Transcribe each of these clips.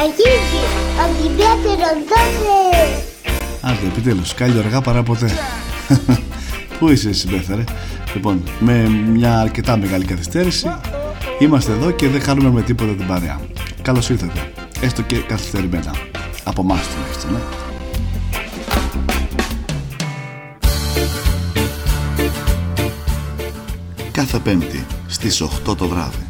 Αρχίζει ο Δημήτρης δώσε! Άντε, επιτέλους, κάλλιο αργά παρά ποτέ. Πού είσαι εσύ, Μπέθαρε. Λοιπόν, με μια αρκετά μεγάλη καθυστέρηση είμαστε εδώ και δεν χάνουμε με τίποτα την παρέα. Καλώς ήρθατε, έστω και καθυστερημένα. Από εμάς τουλάχιστον, ναι. κάθε Πέμπτη στις 8 το βράδυ.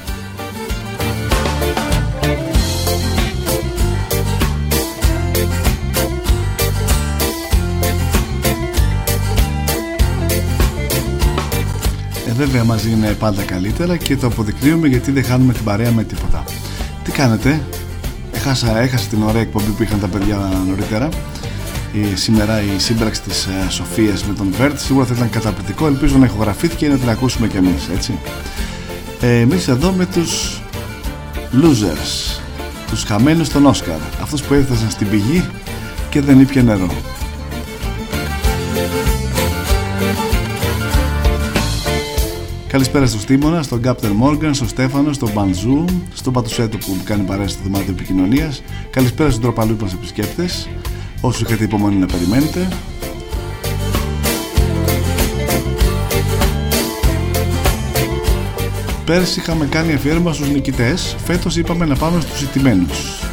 Βέβαια μαζί είναι πάντα καλύτερα και το αποδεικνύουμε γιατί δεν χάνουμε την παρέα με τίποτα. Τι κάνετε, έχασα, έχασα την ωραία εκπομπή που είχαν τα παιδιά νωρίτερα. Η, σήμερα η σύμπραξη της ε, Σοφίας με τον Βέρτ σίγουρα θα ήταν καταπληκτικό, ελπίζω να ηχογραφήθηκε και να την ακούσουμε κι εμείς, έτσι. Ε, εμείς εδώ με τους losers, τους χαμένους στον Όσκαρ, αυτούς που έφτασαν στην πηγή και δεν ήπια νερό. Καλησπέρα στο Στίμωνα, στον Κάπτερ Μόργαν, στον Στέφανο, στον Μπανζού, στον Πατουσέτο που κάνει παρέας στο δωμάτιο επικοινωνίας. Καλησπέρα στον τροπαλού μα επισκέπτες, όσου είχατε υπομονή να περιμένετε. Πέρσι είχαμε κάνει αφιέρωμα στους νικητές, φέτος είπαμε να πάμε στους ιτημένους.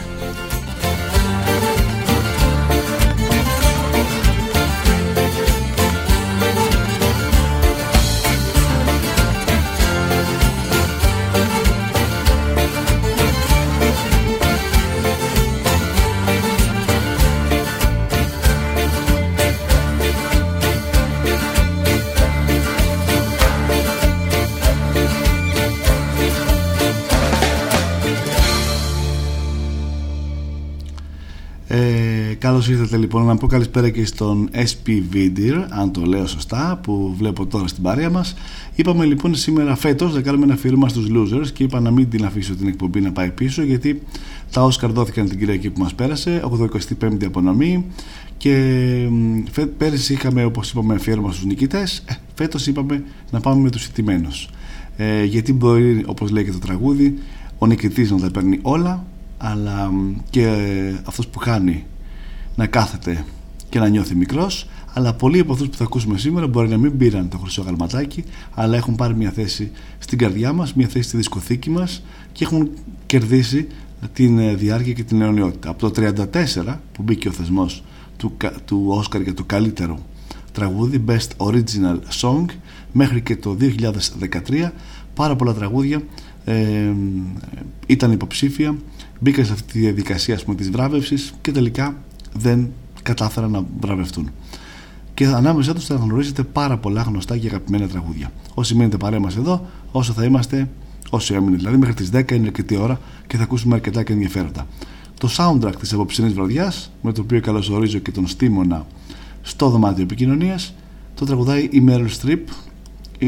Καλώς ήρθατε λοιπόν να πω καλησπέρα και στον SP Vidir, αν το λέω σωστά, που βλέπω τώρα στην παρέα μας. Είπαμε λοιπόν σήμερα φέτος να κάνουμε ένα αφήρημα στους losers και είπα να μην την αφήσω την εκπομπή να πάει πίσω γιατί τα Oscar δόθηκαν την Κυριακή που μας πέρασε, 85η απονομή και πέρυσι είχαμε όπως είπαμε αφιέρωμα στους νικητές, ε, φέτος είπαμε να πάμε με τους ιτημένους. Ε, γιατί μπορεί όπως λέει και το τραγούδι ο νικητής να τα παίρνει όλα αλλά και αυτός που χάνει να κάθεται και να νιώθει μικρός αλλά πολλοί από αυτούς που θα ακούσουμε σήμερα μπορεί να μην πήραν το χρυσό γαλματάκι αλλά έχουν πάρει μια θέση στην καρδιά μας μια θέση στη δισκοθήκη μας και έχουν κερδίσει την ε, διάρκεια και την αιωνιότητα. Από το 1934 που μπήκε ο θεσμός του, του Όσκαρ για το καλύτερο τραγούδι Best Original Song μέχρι και το 2013 πάρα πολλά τραγούδια ε, ήταν υποψήφια μπήκαν σε αυτή τη διαδικασία πούμε, της βράβευσης και τελικά δεν κατάφεραν να βραβευτούν. Και ανάμεσά τους θα γνωρίζετε πάρα πολλά γνωστά και αγαπημένα τραγούδια. Όσοι μείνετε παρέα μας εδώ, όσο θα είμαστε, όσοι έμεινε δηλαδή, μέχρι τις 10 είναι αρκετή ώρα και θα ακούσουμε αρκετά και ενδιαφέροντα. Το soundtrack της απόψινής βραδιάς, με το οποίο καλωσορίζω και τον Στίμωνα στο δωμάτιο επικοινωνίας, το τραγουδάει η Meryl Streep, ε,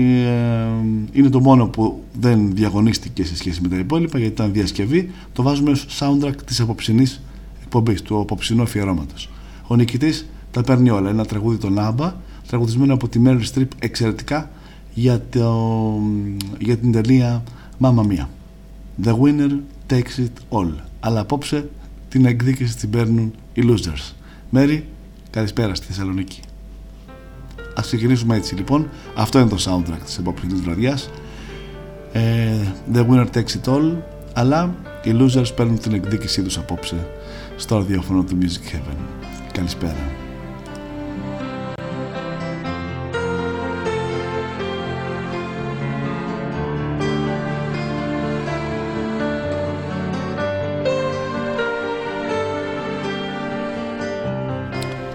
είναι το μόνο που δεν διαγωνίστηκε σε σχέση με τα υπόλοιπα γιατί ήταν διασκευή το βάζουμε ως soundtrack της απόψινής εκπομπής του απόψινού αφιερώματος. Ο νικητής τα παίρνει όλα. Ένα τραγούδι των Άμπα τραγουδισμένο από τη Meryl Streep εξαιρετικά για, το, για την ταινία Mamma Mia The winner takes it all. Αλλά απόψε την εκδίκηση την παίρνουν οι losers. Μέρι, καλησπέρα στη Θεσσαλονίκη. Ας ξεκινήσουμε έτσι λοιπόν. Αυτό είναι το soundtrack της επόμενης βραδιάς. Ε, The winner takes it all. Αλλά οι losers παίρνουν την εκδίκησή τους απόψε Στο ραδιόφωνο του Music Heaven. Καλησπέρα.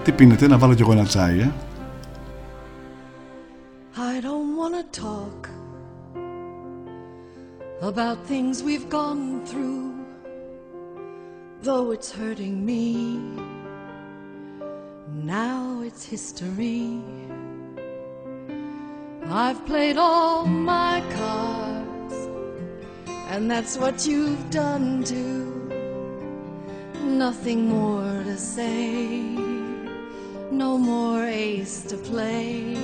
Τι πίνετε, να βάλω κι εγώ ένα τσάι, ε; about things we've gone through, though it's hurting me. Now it's history. I've played all my cards, and that's what you've done too. Nothing more to say, no more ace to play.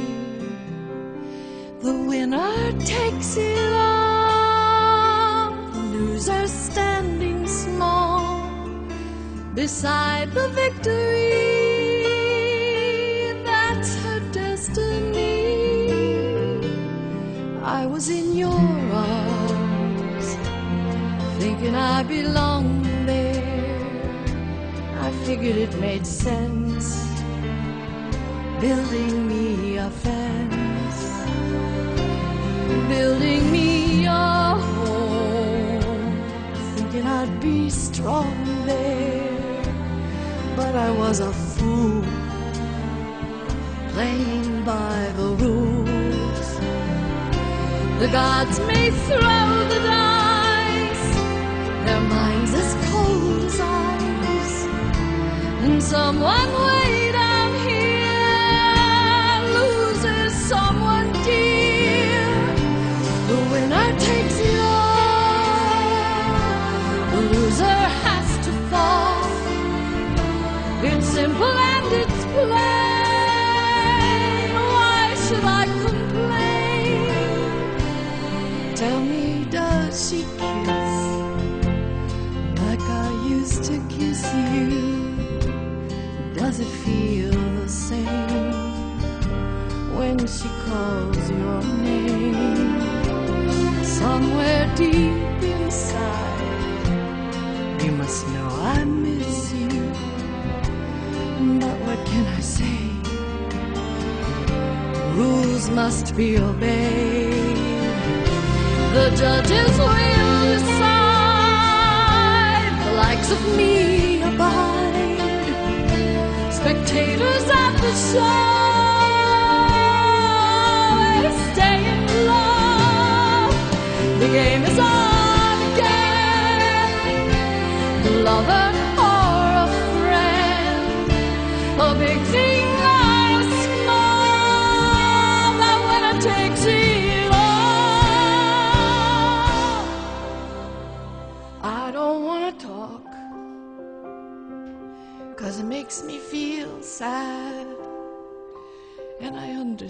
The winner takes it all are standing small beside the victory. That's her destiny. I was in your arms, thinking I belonged there. I figured it made sense, building me a fence, building me a home, thinking I'd be strong there. I was a fool, playing by the rules. The gods may throw the dice, their minds as cold as ice, and someone way simple and it's plain. Why should I complain? Tell me, does she kiss like I used to kiss you? Does it feel the same when she calls your name? Somewhere deep inside you must know I must be obeyed. The judges will decide. The likes of me abide. Spectators at the show.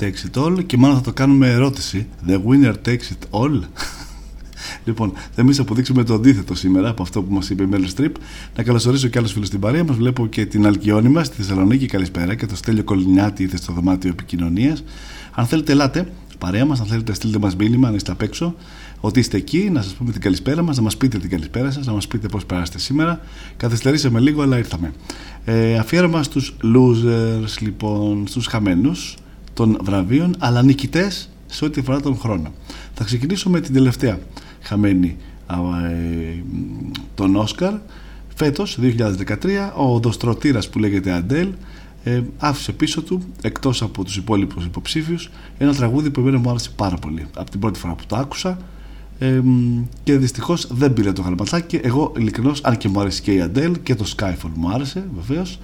Takes It All και μάλλον θα το κάνουμε ερώτηση The Winner Takes It All Λοιπόν, θα εμεί αποδείξουμε το αντίθετο σήμερα από αυτό που μας είπε η Μέλη Στριπ. Να καλωσορίσω και άλλους φίλους στην παρέα μας. Βλέπω και την Αλκιόνη μας στη Θεσσαλονίκη. Καλησπέρα και το Στέλιο Κολυνιάτη ήρθε στο δωμάτιο επικοινωνίας. Αν θέλετε, ελάτε παρέα μας. Αν θέλετε, στείλτε μας μήνυμα αν είστε απ' έξω. Ότι είστε εκεί, να σας πούμε την καλησπέρα μας, να μας πείτε την καλησπέρα σας, να μας πείτε πώς περάσετε σήμερα. Καθυστερήσαμε λίγο, αλλά ήρθαμε. Ε, αφιέρωμα στους losers, λοιπόν, στους χαμένους των βραβείων, αλλά νικητές σε ό,τι αφορά τον χρόνο. Θα ξεκινήσω με την τελευταία χαμένη ε, τον Όσκαρ. Φέτος 2013 ο οδοστρωτήρας που λέγεται Αντέλ ε, άφησε πίσω του εκτός από τους υπόλοιπους υποψήφιους ένα τραγούδι που εμένα μου άρεσε πάρα πολύ. Από την πρώτη φορά που το άκουσα. Ε, και δυστυχώς δεν πήρε το γαλματάκι εγώ ειλικρινώς αν και μου άρεσε και η Αντέλ και το Skyfall μου άρεσε βεβαίως.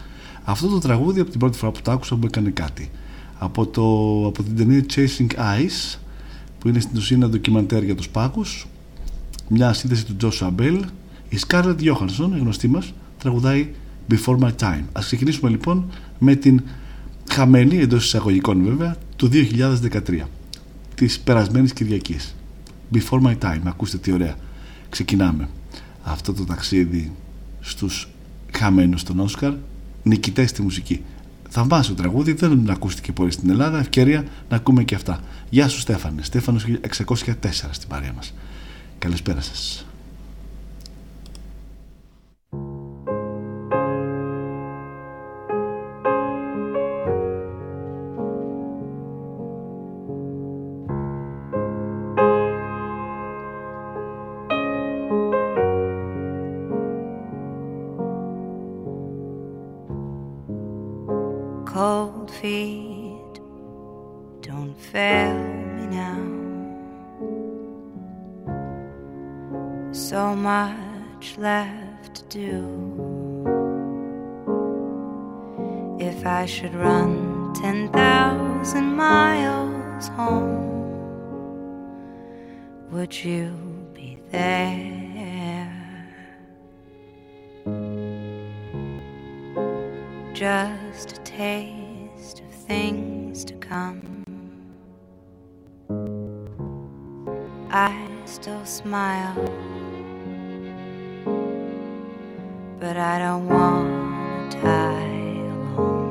Αυτό το τραγούδι από την πρώτη φορά που το άκουσα μου έκανε κάτι από, το, από την ταινία Chasing Ice που είναι στην ουσία ένα ντοκιμαντέρ για τους πάγους. Μια σύνθεση του Joshua Bell η Scarlett Johansson, η γνωστή μας τραγουδάει Before My Time. Ας ξεκινήσουμε λοιπόν με την χαμένη εντός εισαγωγικών βέβαια του 2013 της περασμένης Κυριακής. Before My Time, ακούστε τι ωραία. Ξεκινάμε. Αυτό το ταξίδι στους χαμένους των Όσκαρ νικητές στη μουσική θαυμάσιο τραγούδι, δεν ακούστηκε πολύ στην Ελλάδα. Ευκαιρία να ακούμε και αυτά. Γεια σου Στέφανε, Στέφανος 604 στην παρέα μας. Καλησπέρα σας. Should run 10,000 miles home, would you be there? Just a taste of things to come. I still smile, but I don't want to die. Alone.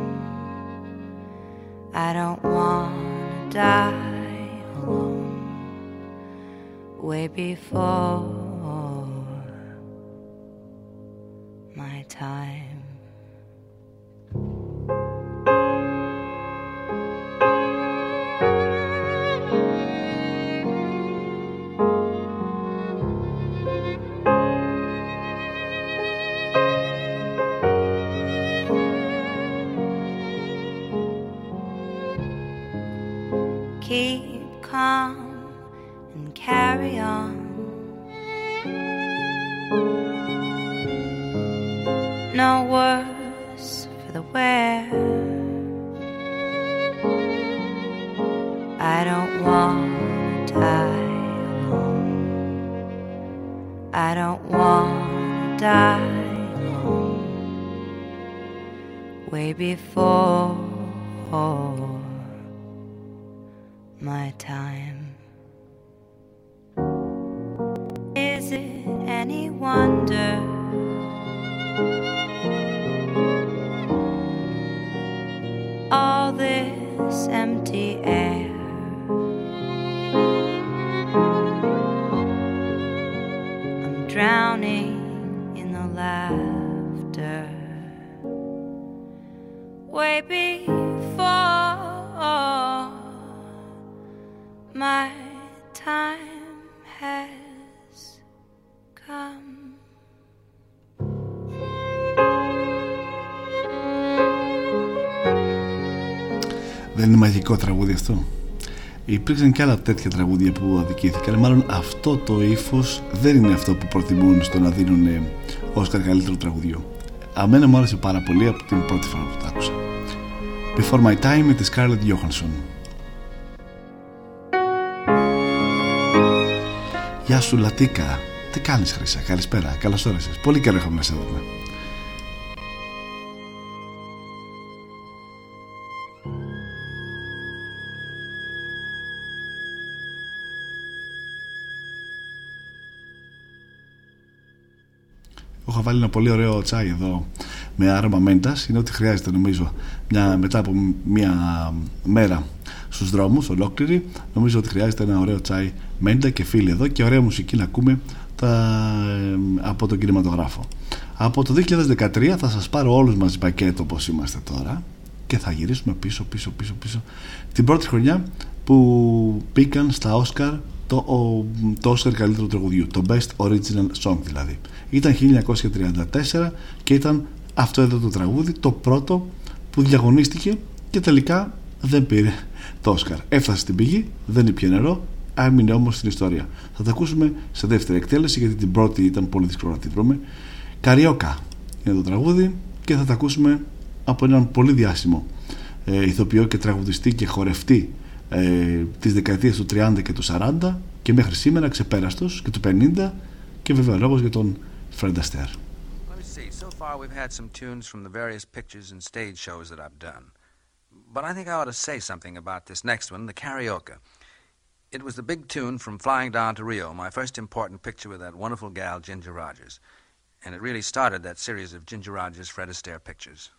I don't wanna die alone way before Is it any wonder? All this empty air. I'm drowning in the laughter way Δεν είναι μαγικό τραγούδι αυτό. Υπήρξαν και άλλα τέτοια τραγούδια που αδικήθηκαν. Μάλλον αυτό το ύφος δεν είναι αυτό που προτιμούν στο να δίνουν Όσκαρ καλύτερο τραγουδιό. Αμένα μου άρεσε πάρα πολύ από την πρώτη φορά που το άκουσα. Before My Time με τη Scarlett Johansson. Γεια σου Λατίκα. Τι κάνεις Χρύσα, καλησπέρα, καλώς όρισες. Πολύ καιρό είχαμε να σε δούμε. Βάλει ένα πολύ ωραίο τσάι εδώ με άρωμα μέντα. Είναι ό,τι χρειάζεται νομίζω μια, μετά από μια μέρα στους δρόμους, ολόκληρη. Νομίζω ότι χρειάζεται ένα ωραίο τσάι μέντα και φίλοι εδώ και ωραία μουσική να ακούμε τα, από τον κινηματογράφο. Από το 2013 θα σας πάρω όλους μαζί πακέτο όπως είμαστε τώρα και θα γυρίσουμε πίσω πίσω πίσω πίσω την πρώτη χρονιά που μπήκαν στα Όσκαρ το, ο, το Oscar καλύτερου τραγουδιού το Best Original Song δηλαδή. Ήταν 1934 και ήταν αυτό εδώ το τραγούδι το πρώτο που διαγωνίστηκε και τελικά δεν πήρε το Όσκαρ. Έφτασε στην πηγή, δεν ήπια νερό άμεινε όμως στην ιστορία. Θα τα ακούσουμε σε δεύτερη εκτέλεση γιατί την πρώτη ήταν πολύ δύσκολο να τη βρούμε. Καριόκα είναι το τραγούδι και θα τα ακούσουμε από έναν πολύ διάσημο ε, ηθοποιό και τραγουδιστή και χορευτή ε, της δεκαετίας του 30 και του 40 και μέχρι σήμερα ξεπέραστος και του 50 και βέβαια λόγος για τον Fred Astaire. So far we've had some tunes from the various pictures and stage shows that I've done. But I think I ought to say something about this next one, the karaoke. It was the big tune from Flying Down to Rio, my first important picture with that wonderful gal, Ginger Rogers. And it really started that series of Ginger Rogers, Fred Astaire pictures.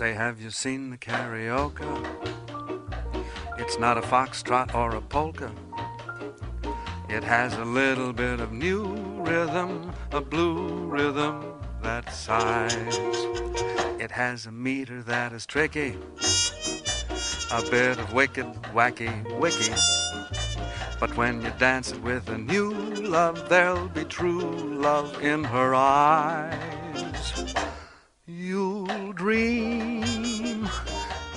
Say, have you seen the karaoke? It's not a foxtrot or a polka. It has a little bit of new rhythm, a blue rhythm that sighs. It has a meter that is tricky, a bit of wicked, wacky, wicky. But when you dance it with a new love, there'll be true love in her eyes.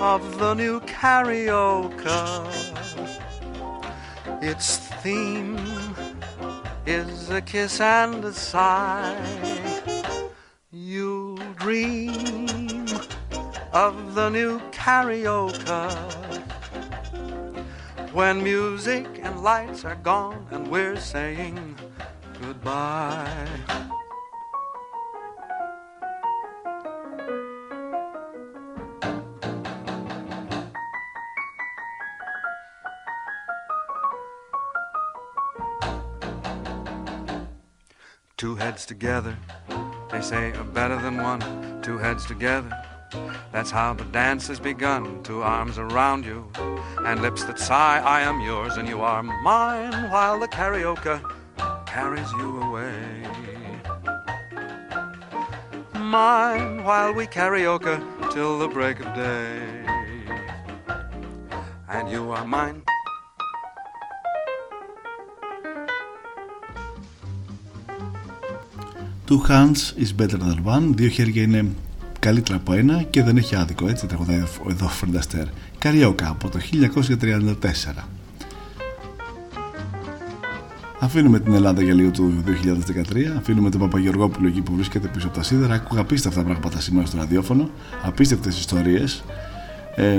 Of the new karaoke. Its theme is a kiss and a sigh. You'll dream of the new karaoke. When music and lights are gone and we're saying goodbye. Heads together, they say are better than one. Two heads together, that's how the dance has begun. Two arms around you, and lips that sigh, I am yours and you are mine, while the karaoke carries you away. Mine, while we karaoke till the break of day. And you are mine. Two hands is better than one. Δύο χέρια είναι καλύτερα από ένα και δεν έχει άδικο. Έτσι τραγουδάει εδώ ο Fred Astaire. Καριόκα από το 1934. Αφήνουμε την Ελλάδα για λίγο του 2013. Αφήνουμε τον Παπαγεωργόπουλο εκεί που βρίσκεται πίσω από τα σίδερα. Ακούγα απίστευτα πράγματα σήμερα στο ραδιόφωνο. Απίστευτες ιστορίες. Ε,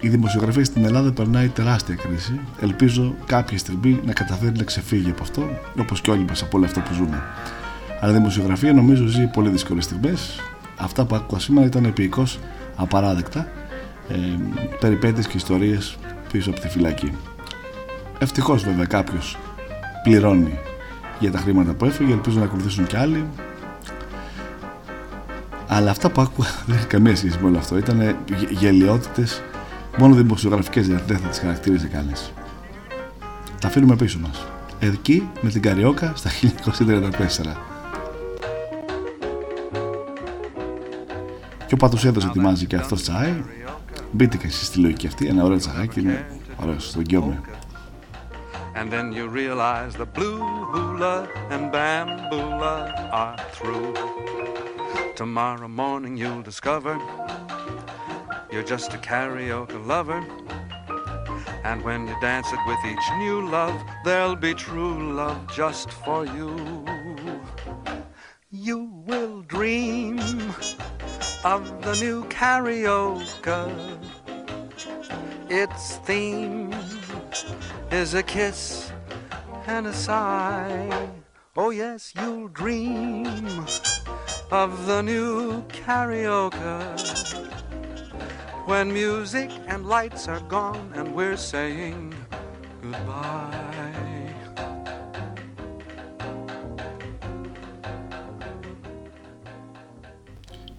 η δημοσιογραφία στην Ελλάδα περνάει τεράστια κρίση. Ελπίζω κάποια στιγμή να καταφέρει να ξεφύγει από αυτό, όπως και όλοι μας από όλο αυτό που ζούμε. Αλλά η δημοσιογραφία νομίζω ζει πολύ δύσκολες στιγμές. Αυτά που άκουγα σήμερα ήταν επίοικω απαράδεκτα. Ε, περιπέτειες και ιστορίες πίσω από τη φυλακή. Ευτυχώς βέβαια κάποιος πληρώνει για τα χρήματα που έφυγε, ελπίζω να ακολουθήσουν κι άλλοι. Αλλά αυτά που άκουγα δεν έχει καμία σχέση με όλο αυτό. Ήταν γελιότητες, μόνο δημοσιογραφικές γιατί δεν θα τις χαρακτήριζε κανείς. Τα αφήνουμε πίσω μας. Εκεί με την Καριόκα στα 1934. Και ο Πάτος έδωσε ετοιμάζει και αυτό τσάι. Μπείτε και εσείς στη λογική αυτή, ένα ωραίο τσαγάκι είναι ωραίο, στο εγγυώμαι. And then you realize the blue hula and bambula are through. Tomorrow morning you'll discover you're just a karaoke lover. And when you dance it with each new love, there'll be true love just for you. You will dream of the new karaoke. Its theme is a kiss and a sigh. Oh, yes, you'll dream of the new karaoke. When music and lights are gone and we're saying goodbye.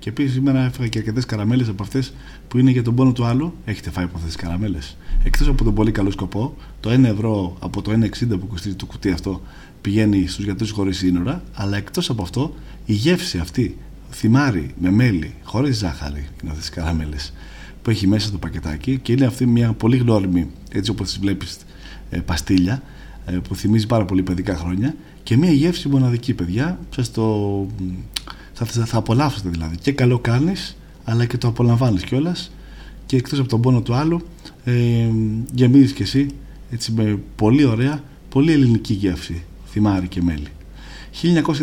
Και επίσης σήμερα έφαγα και αρκετές καραμέλες από αυτές που είναι για τον πόνο του άλλου. Έχετε φάει από αυτές τις καραμέλες. Εκτός από τον πολύ καλό σκοπό, το 1 ευρώ από το 1,60 που κοστίζει το κουτί αυτό πηγαίνει στους γιατρούς χωρίς σύνορα. Αλλά εκτός από αυτό, η γεύση αυτή, θυμάρι με μέλι, χωρίς ζάχαρη, είναι αυτές τις καραμέλες που έχει μέσα το πακετάκι και είναι αυτή μια πολύ γνώριμη, έτσι όπως τις βλέπεις, ε, παστίλια ε, που θυμίζει πάρα πολύ παιδικά χρόνια και μια γεύση μοναδική, παιδιά. Σας το θα, θα απολαύσετε δηλαδή. Και καλό κάνεις αλλά και το απολαμβάνεις κιόλας. Και εκτός από τον πόνο του άλλου ε, γεμίζεις κι εσύ έτσι με πολύ ωραία πολύ ελληνική γεύση θυμάρι και μέλι.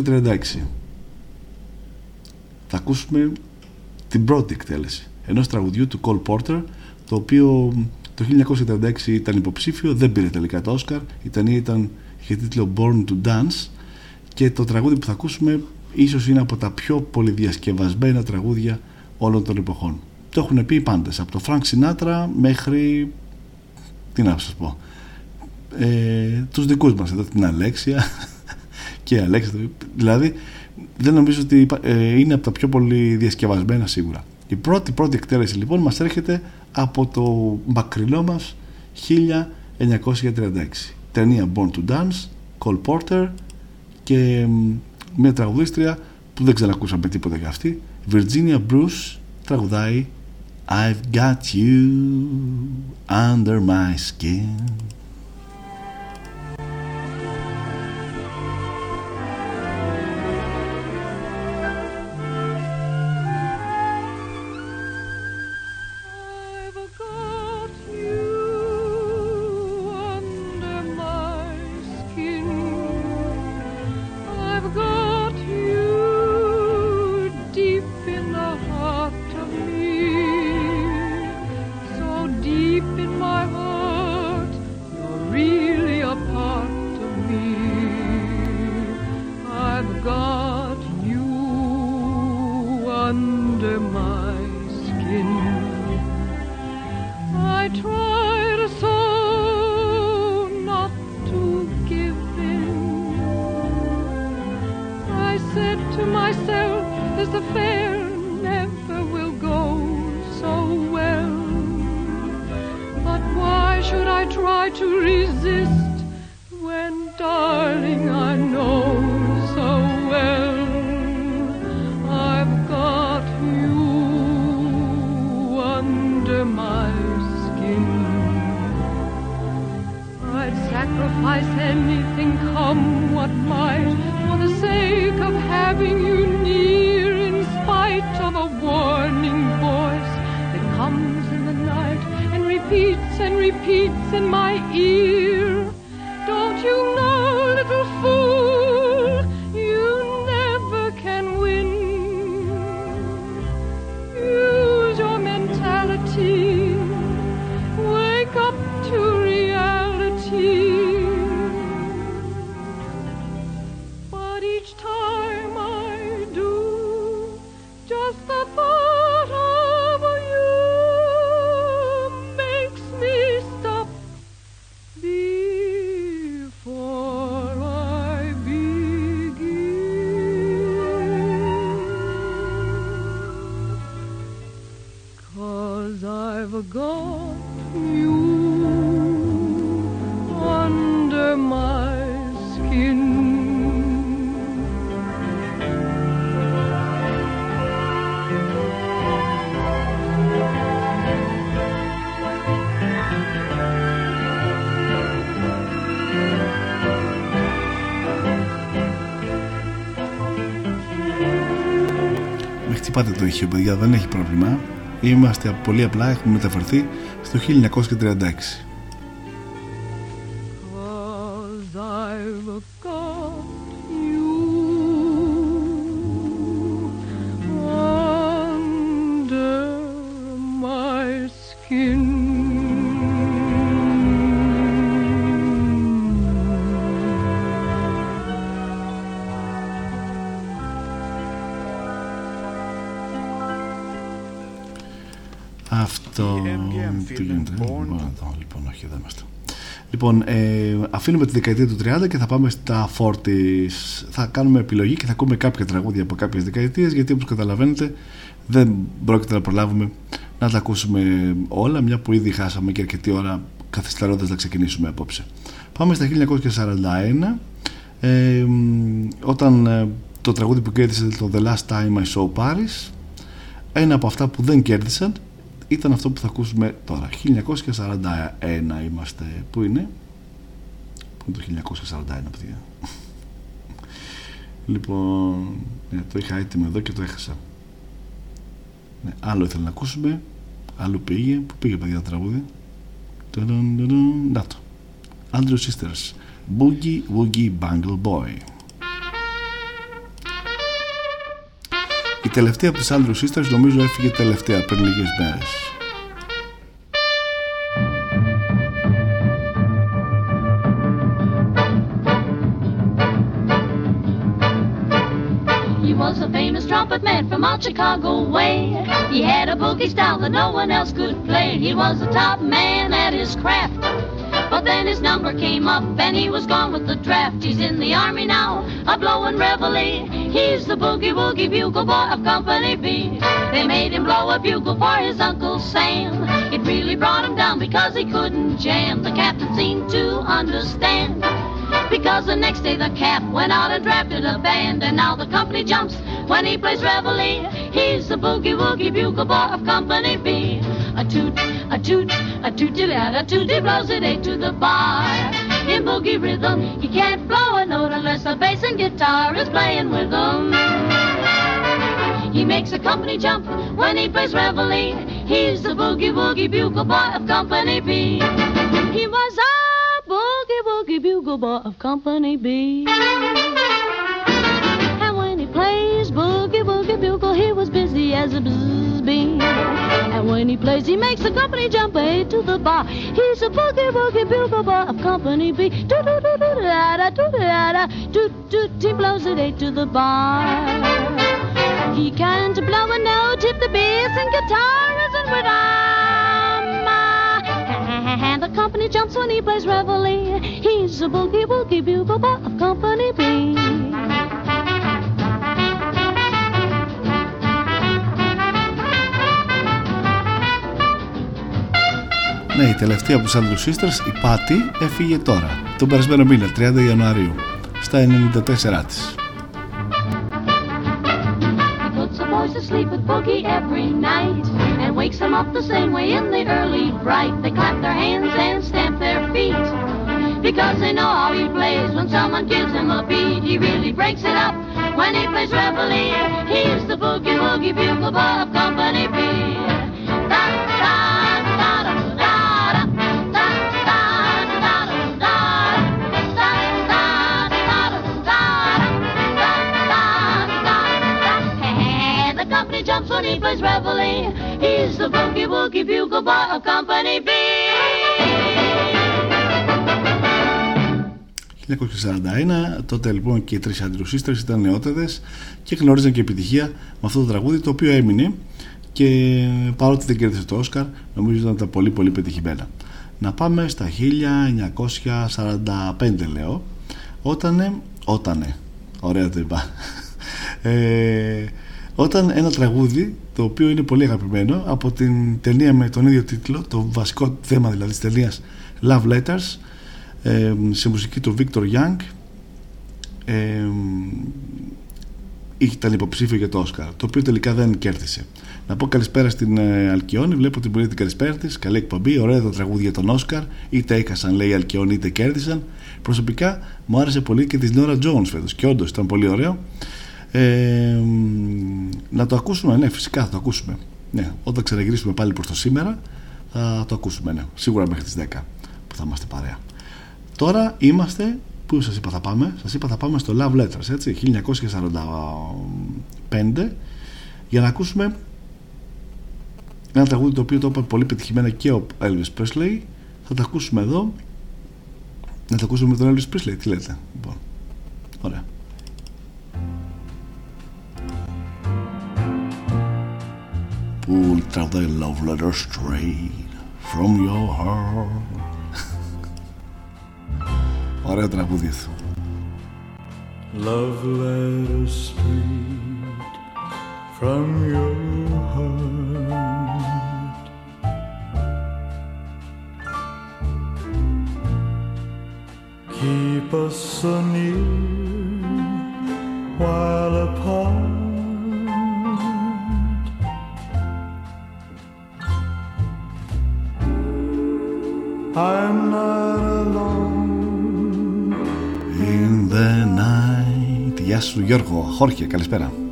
1936 θα ακούσουμε την πρώτη εκτέλεση ενός τραγουδιού του Cole Porter το οποίο το 1936 ήταν υποψήφιο δεν πήρε τελικά το Oscar η ταινία ήταν, είχε τίτλο Born to Dance και το τραγούδι που θα ακούσουμε ίσως είναι από τα πιο πολυδιασκευασμένα τραγούδια όλων των εποχών. Το έχουν πει οι πάντες, από το Frank Sinatra μέχρι, τι να σας πω, ε, τους δικούς μας εδώ, την Αλέξια και η Αλέξια, δηλαδή δεν νομίζω ότι ε, είναι από τα πιο πολύ διασκευασμένα σίγουρα. Η πρώτη πρώτη εκτέλεση λοιπόν μας έρχεται από το μακρινό μας 1936. Ταινία Born to Dance, Cole Porter και μια τραγουδίστρια που δεν ξανακούσαμε τίποτα για αυτή. Virginia Bruce τραγουδάει I've got you under my skin χτυπάτε το ηχείο παιδιά δεν έχει πρόβλημα. Είμαστε πολύ απλά έχουμε μεταφερθεί στο 1936 Λοιπόν, ε, αφήνουμε τη δεκαετία του 30 και θα πάμε στα 40 Θα κάνουμε επιλογή και θα ακούμε κάποια τραγούδια από κάποιες δεκαετίες, γιατί όπως καταλαβαίνετε δεν πρόκειται να προλάβουμε να τα ακούσουμε όλα, μια που ήδη χάσαμε και αρκετή ώρα καθυστερώντας να ξεκινήσουμε απόψε. Πάμε στα 1941, ε, όταν ε, το τραγούδι που κέρδισε το The Last Time I Saw Paris, ένα από αυτά που δεν κέρδισαν ήταν αυτό που θα ακούσουμε τώρα. 1941 είμαστε. Που είναι; Που είναι το 1941 παιδιά; Λοιπόν ναι, το είχα έτοιμο εδώ και το έχασα. Ναι, άλλο ήθελα να ακούσουμε. Άλλο πήγε. Που πήγε παιδιά το τραγούδι; Να το. Andrew Sisters. Boogie Woogie Bangle Boy τελευταία από τις Andrew Sisters νομίζω έφυγε τελευταία πριν λίγες μέρες. trumpet man from out Chicago way. He had a boogie style that no one else could play. He was a top man at his craft. Then his number came up and he was gone with the draft. He's in the army now, a blowing reveille. He's the boogie woogie bugle boy of Company B. They made him blow a bugle for his Uncle Sam. It really brought him down because he couldn't jam. The captain seemed to understand. Because the next day the cap went out and drafted a band, and now the company jumps when he plays reveille. He's the boogie woogie bugle boy of Company B. A toot, a toot, a tooty lad, a tooty blows it eight to the bar. In boogie rhythm, he can't blow a note unless the bass and guitar is playing with him. He makes a company jump when he plays reveille. He's the boogie woogie bugle boy of Company B. He was a boogie woogie bugle boy of Company B. And when he plays boogie woogie bugle, he was busy as a bzzz bee. And when he plays, he makes the company jump A to the bar. He's a boogie woogie bugle boy of Company B. Do do do do da da do da da do do. He blows it A to the bar. He can't blow a note if the bass and guitar isn't with him. And the company jumps when he plays reveille. He's a boogie woogie bugle boy of Company B. Ναι, η τελευταία από τους Andrew Sisters, η Patty, έφυγε τώρα, τον περασμένο μήνα, 30 Ιανουαρίου, στα 94 της. sleep with Boogie every night and wakes them up the same way in the early bright. They clap their hands and stamp their feet because they know how he plays when someone gives him a beat. He really breaks it up when he plays reveille. He's the boogie woogie bugle boy of Company B. jumps when he plays reveille. He's the boogie woogie bugle boy of Company B. 1941, τότε λοιπόν και οι τρεις αντιρουσίστρες ήταν νεότερες και γνώριζαν και επιτυχία με αυτό το τραγούδι το οποίο έμεινε και παρότι δεν κέρδισε το Όσκαρ νομίζω ήταν τα πολύ πολύ πετυχημένα. Να πάμε στα 1945 λέω ότανε, ότανε, ωραία το είπα, ε, όταν ένα τραγούδι το οποίο είναι πολύ αγαπημένο από την ταινία με τον ίδιο τίτλο το βασικό θέμα δηλαδή της ταινίας Love Letters ε, σε μουσική του Victor Young ε, ήταν υποψήφιο για το Όσκαρ το οποίο τελικά δεν κέρδισε. Να πω καλησπέρα στην ε, Αλκιόνη βλέπω την πολύ την καλησπέρα της. Καλή εκπομπή, ωραία το τραγούδι για τον Όσκαρ. Είτε έχασαν λέει Αλκιόνη είτε κέρδισαν. Προσωπικά μου άρεσε πολύ και της Νόρα Jones φέτος και όντως ήταν πολύ ωραίο Ε, να το ακούσουμε, ναι, φυσικά θα το ακούσουμε. Ναι, όταν ξαναγυρίσουμε πάλι προς το σήμερα θα το ακούσουμε, ναι. Σίγουρα μέχρι τις 10 που θα είμαστε παρέα. Τώρα είμαστε, πού σας είπα θα πάμε, σας είπα θα πάμε στο Love Letters, έτσι, 1945 για να ακούσουμε ένα τραγούδι το οποίο το είπα πολύ πετυχημένα και ο Elvis Presley θα το ακούσουμε εδώ να το ακούσουμε με τον Elvis Presley τι λέτε; Λοιπόν, ωραία Pull the love letter straight from your heart Ωραίο τραγούδι αυτό Love letter straight from your heart Keep us so near while apart Night Γεια σου Γιώργο, Χόρχε, καλησπέρα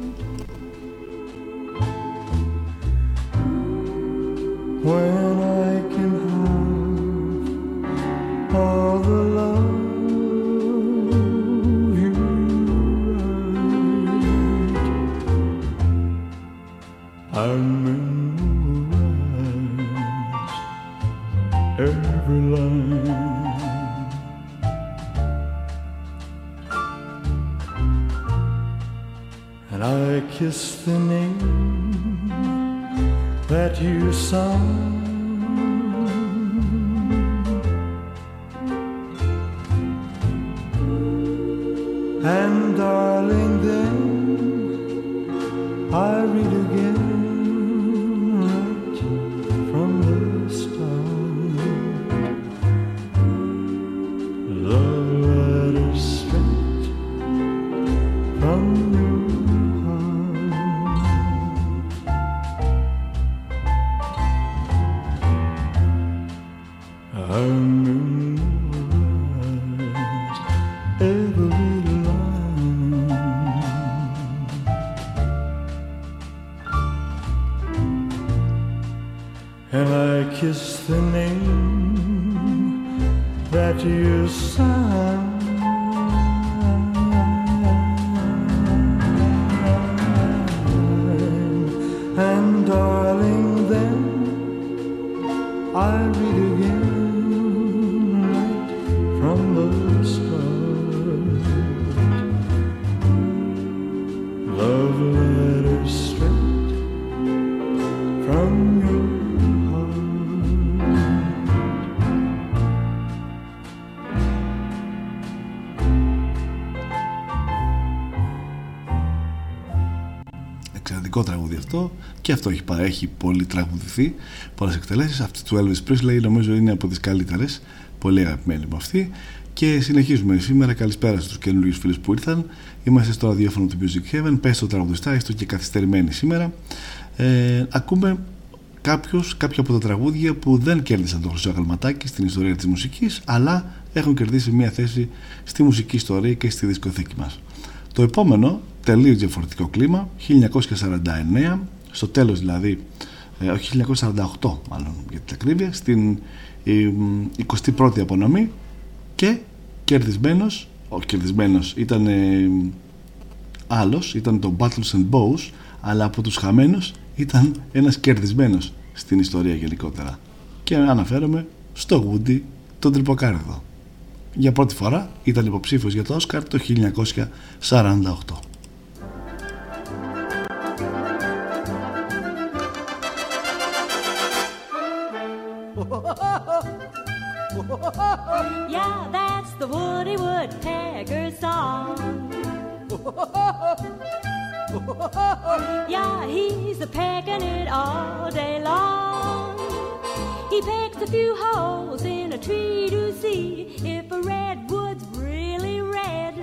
αυτό και αυτό έχει, πα- έχει πολύ τραγουδηθεί πολλές εκτελέσεις. Αυτή του Elvis Presley νομίζω είναι από τις καλύτερες πολύ αγαπημένη με αυτή. Και συνεχίζουμε σήμερα. Καλησπέρα στους καινούριους φίλους που ήρθαν. Είμαστε στο ραδιόφωνο του Music Heaven. Πες το τραγουδιστά έστω και καθυστερημένοι σήμερα. Ε, ακούμε κάποιους, κάποια από τα τραγούδια που δεν κέρδισαν τον Χρυσό Αγαλματάκη στην ιστορία της μουσικής αλλά έχουν κερδίσει μια θέση στη μουσική ιστορία και στη δισκοθήκη μας. Το επόμενο, τελείως διαφορετικό κλίμα, 1949, στο τέλος δηλαδή, ε, όχι 1948 μάλλον για την ακρίβεια, στην ε, μ, 21η απονομή και κερδισμένος, όχι κερδισμένος, ήταν ε, άλλος, ήταν το Battles and Bows, αλλά από τους χαμένους ήταν ένας κερδισμένος στην ιστορία γενικότερα. Και αναφέρομαι στο Woody τον Τρυποκάρδο για πρώτη φορά ήταν υποψήφιος για το Όσκαρ το 1948. Yeah, that's the Woody Woodpecker song. yeah, he's a pecking it all day long. He pecks a few holes in a tree to see if a redwood's really red.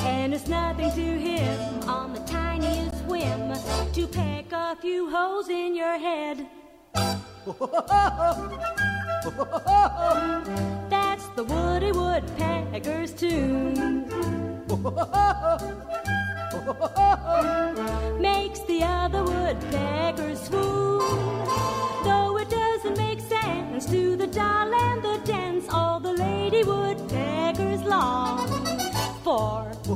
And it's nothing to him on the tiniest whim to peck a few holes in your head. That's the Woody Woodpecker's tune. makes the other woodpecker swoon. Though it doesn't make sense to the doll and the dance, all the lady woodpeckers long for.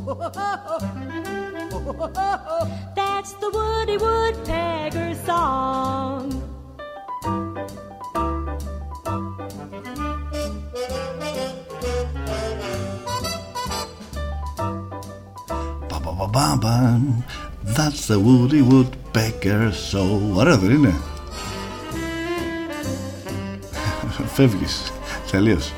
That's the Woody Woodpecker song. Πα, πα, πα, πα, πα. That's the Woody Woodpecker Show. Ωραίο δεν είναι. Φεύγεις. Τελείως.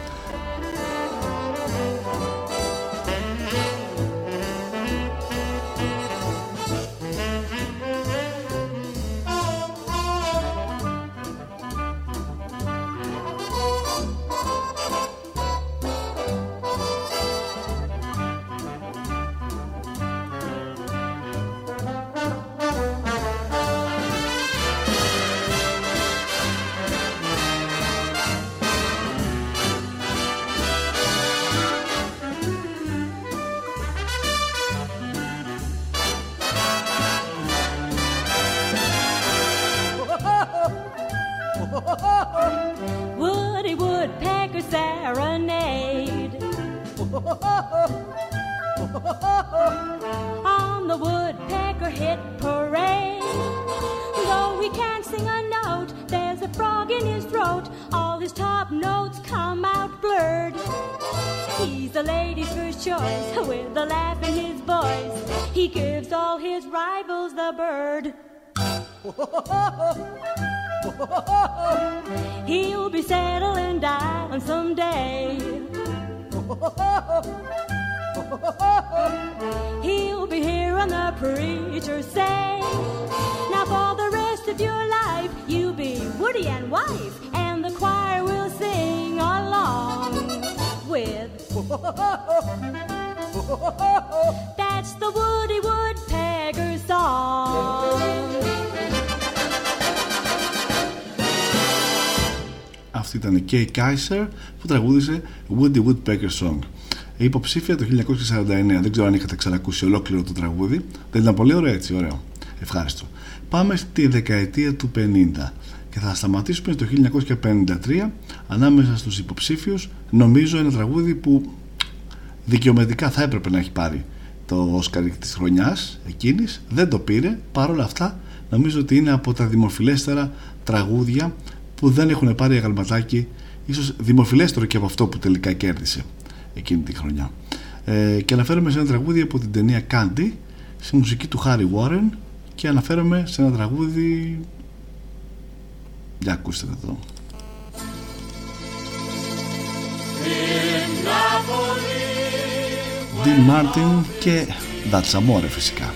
Top notes come out blurred. He's the lady's first choice with a laugh in his voice. He gives all his rivals the bird. He'll be settling down someday. He'll be hearing the preacher say, Now for the rest of your life, you be Woody and wife, and the choir will sing along with. That's the Woody Woodpecker song. Αυτή ήταν η Kay Kaiser που τραγούδισε Woody Woodpecker Song. Υποψήφια το 1949. Δεν ξέρω αν είχατε ξανακούσει ολόκληρο το τραγούδι. Δεν ήταν πολύ ωραίο έτσι, ωραίο. Ευχάριστο. Πάμε στη δεκαετία του 50 και θα σταματήσουμε στο 1953 ανάμεσα στους υποψήφιους νομίζω ένα τραγούδι που δικαιωματικά θα έπρεπε να έχει πάρει το Όσκαρ της χρονιάς εκείνης. Δεν το πήρε. Παρόλα αυτά νομίζω ότι είναι από τα δημοφιλέστερα τραγούδια που δεν έχουν πάρει αγαλματάκι ίσως δημοφιλέστερο και από αυτό που τελικά κέρδισε εκείνη τη χρονιά. Ε, και αναφέρομαι σε ένα τραγούδι από την ταινία Candy στη μουσική του Harry Warren και αναφέρομαι σε ένα τραγούδι για ακούστε το Dean Martin και That's Amore φυσικά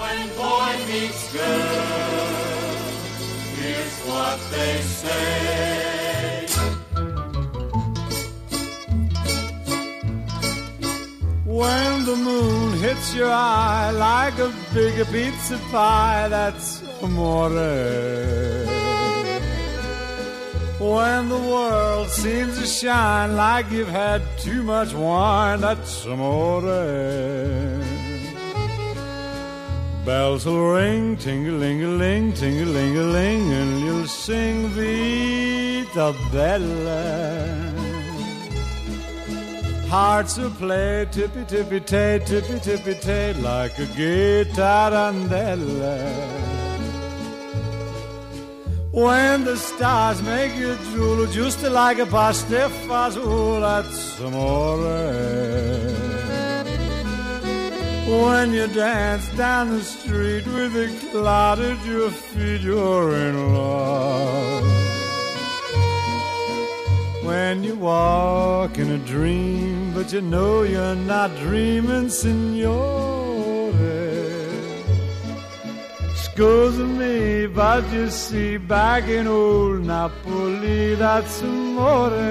When boy meets girl, here's what they say. When the moon hits your eye like a big pizza pie, that's amore. When the world seems to shine like you've had too much wine, that's amore. Bells will ring, ting-a-ling-a-ling, ting-a-ling-a-ling, and you'll sing Vita Bella. Hearts will play tippy-tippy-tay, tippy-tippy-tay, like a gay tarantella. When the stars make you drool, just like a pasta fazool, that's amore. When you dance down the street with a cloud at your feet, you're in love. When you walk in a dream, but you know you're not dreaming, signore. Scusa me, but you see back in old Napoli, that's amore. When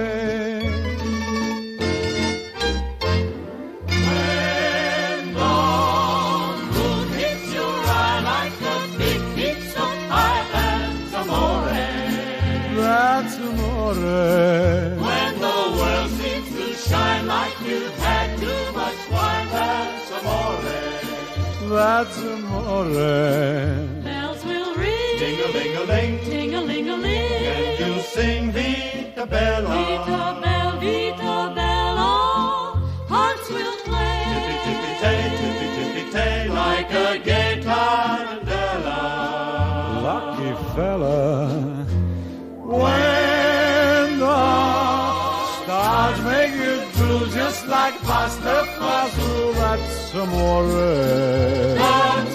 hits like a big piece of pie, that's amore. That's amore. When the world seems to shine like you've had too much wine, that's amore. That's amore. Bells will ring. Ding-a-ling-a-ling. Ting-a-ling-a-ling. And you sing Vita Bella. Vita Bella, Vita Bella. Hearts will play. Tippy-tippy-tay, tippy-tippy-tay, like a gay tarantella. Lucky fella. When the stars make you drool just like pasta fazool, that's amore. That's amore.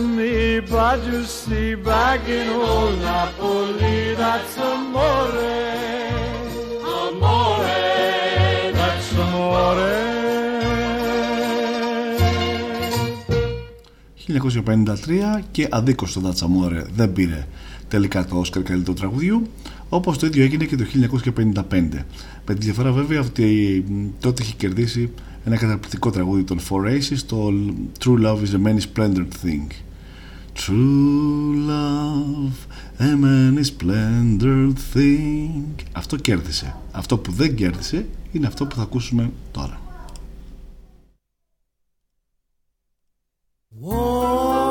me, 1953 και αδίκως το Δατσαμόρε δεν πήρε τελικά το Όσκαρ καλύτερο τραγουδιού όπως το ίδιο έγινε και το 1955 με τη διαφορά βέβαια ότι τότε είχε κερδίσει ένα καταπληκτικό τραγούδι των Four Aces το True Love is a Many Splendid Thing. True love, a many splendid thing. Αυτό κέρδισε. Αυτό που δεν κέρδισε είναι αυτό που θα ακούσουμε τώρα. Oh,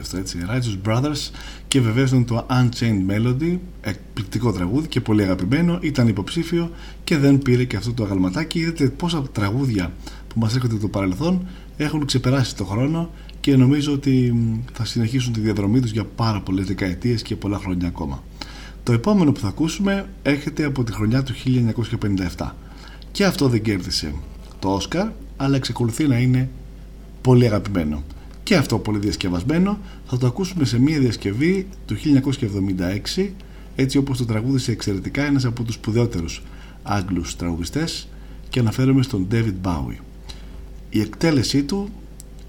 αυτό έτσι. Righteous Brothers και βεβαίως ήταν το Unchained Melody, εκπληκτικό τραγούδι και πολύ αγαπημένο. Ήταν υποψήφιο και δεν πήρε και αυτό το αγαλματάκι. Είδατε πόσα τραγούδια που μας έρχονται από το παρελθόν έχουν ξεπεράσει το χρόνο και νομίζω ότι θα συνεχίσουν τη διαδρομή τους για πάρα πολλές δεκαετίες και πολλά χρόνια ακόμα. Το επόμενο που θα ακούσουμε έρχεται από τη χρονιά του 1957 και αυτό δεν κέρδισε το Όσκαρ αλλά εξακολουθεί να είναι πολύ αγαπημένο και αυτό πολύ διασκευασμένο θα το ακούσουμε σε μια διασκευή του 1976 έτσι όπως το τραγούδισε εξαιρετικά ένας από τους σπουδαιότερους Άγγλους τραγουδιστές και αναφέρομαι στον David Bowie η εκτέλεσή του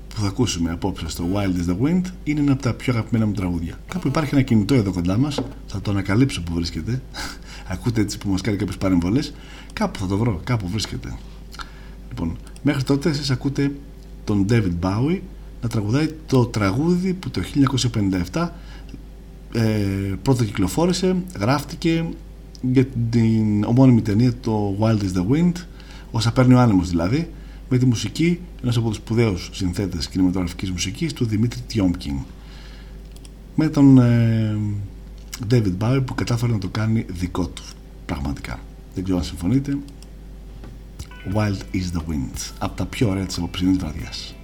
που θα ακούσουμε απόψε στο Wild is the Wind είναι ένα από τα πιο αγαπημένα μου τραγούδια. Κάπου υπάρχει ένα κινητό εδώ κοντά μας, θα το ανακαλύψω που βρίσκεται. Ακούτε έτσι που μας κάνει κάποιες παρεμβολές. Κάπου θα το βρω, κάπου βρίσκεται. Λοιπόν, μέχρι τότε εσείς ακούτε τον David Bowie να τραγουδάει το τραγούδι που το 1957 ε, πρώτα κυκλοφόρησε, γράφτηκε για την ομώνυμη ταινία το Wild is the Wind, όσα παίρνει ο άνεμος δηλαδή, με τη μουσική ένα από τους σπουδαίους συνθέτες κινηματογραφικής μουσικής του Δημήτρη Τιόμπκιν. Με τον ε, David Bowie που κατάφερε να το κάνει δικό του. Πραγματικά. Δεν ξέρω αν συμφωνείτε. Wild is the Wind. Από τα πιο ωραία της απόψινή βραδιάς.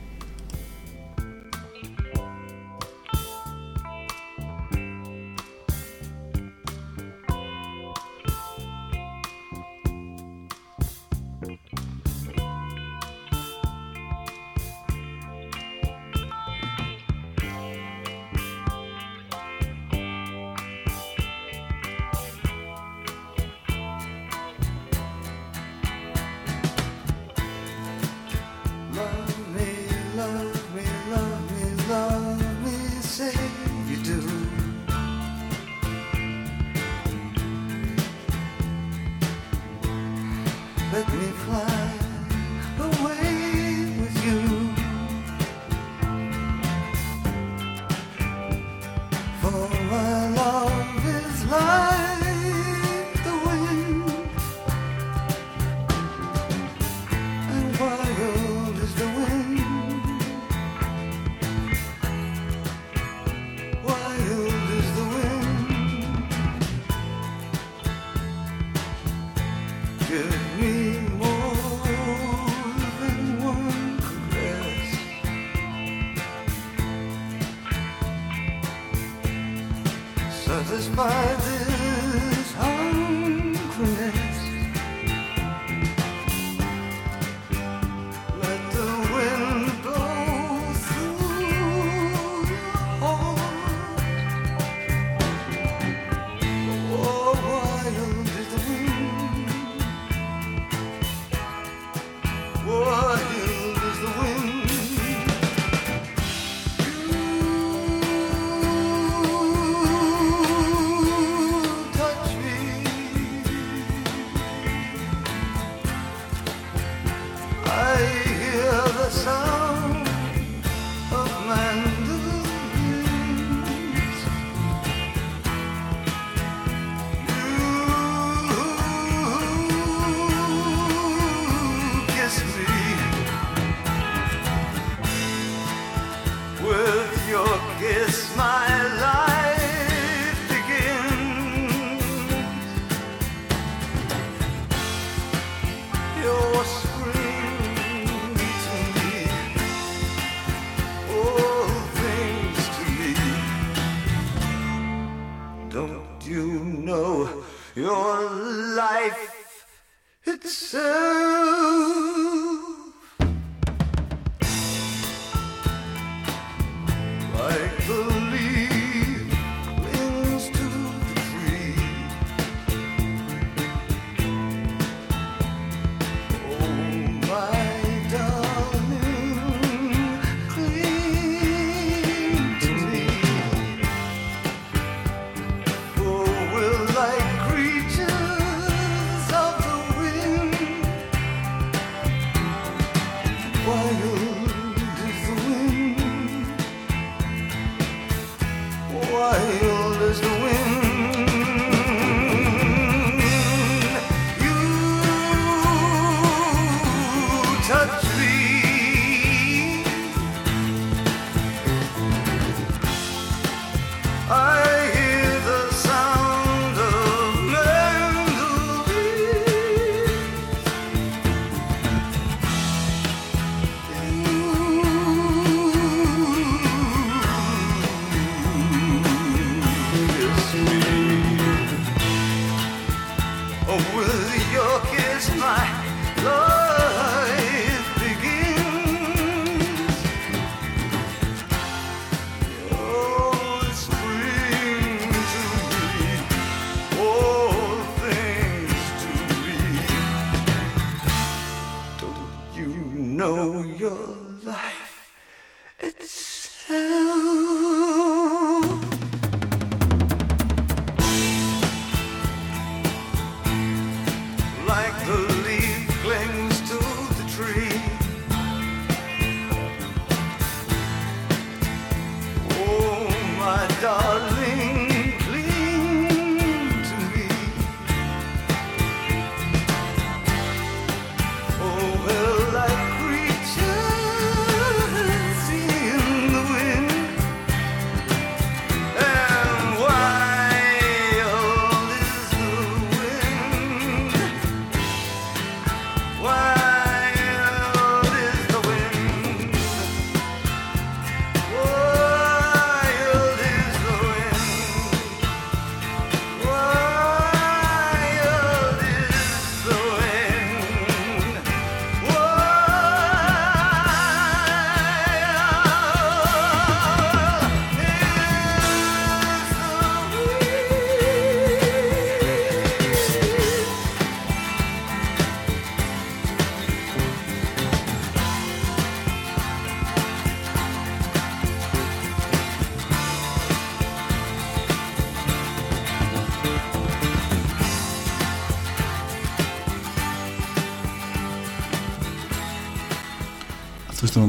How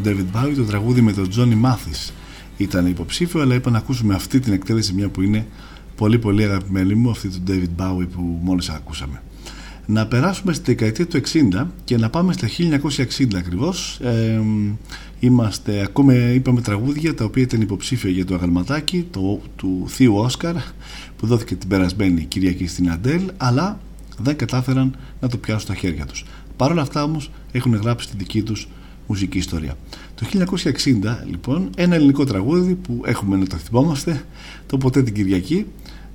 David Bowie, το τραγούδι με τον Johnny Mathis ήταν υποψήφιο, αλλά είπα να ακούσουμε αυτή την εκτέλεση, μια που είναι πολύ πολύ αγαπημένη μου, αυτή του David Bowie που μόλις ακούσαμε. Να περάσουμε στη δεκαετία του 60 και να πάμε στα 1960 ακριβώς. Ε, είμαστε, ακούμε, είπαμε τραγούδια τα οποία ήταν υποψήφια για το αγαλματάκι το, του θείου Όσκαρ που δόθηκε την περασμένη Κυριακή στην Αντέλ, αλλά δεν κατάφεραν να το πιάσουν στα χέρια τους. Παρ' όλα αυτά όμως έχουν γράψει τη δική τους μουσική ιστορία. Το 1960 λοιπόν ένα ελληνικό τραγούδι που έχουμε να το θυμόμαστε το ποτέ την Κυριακή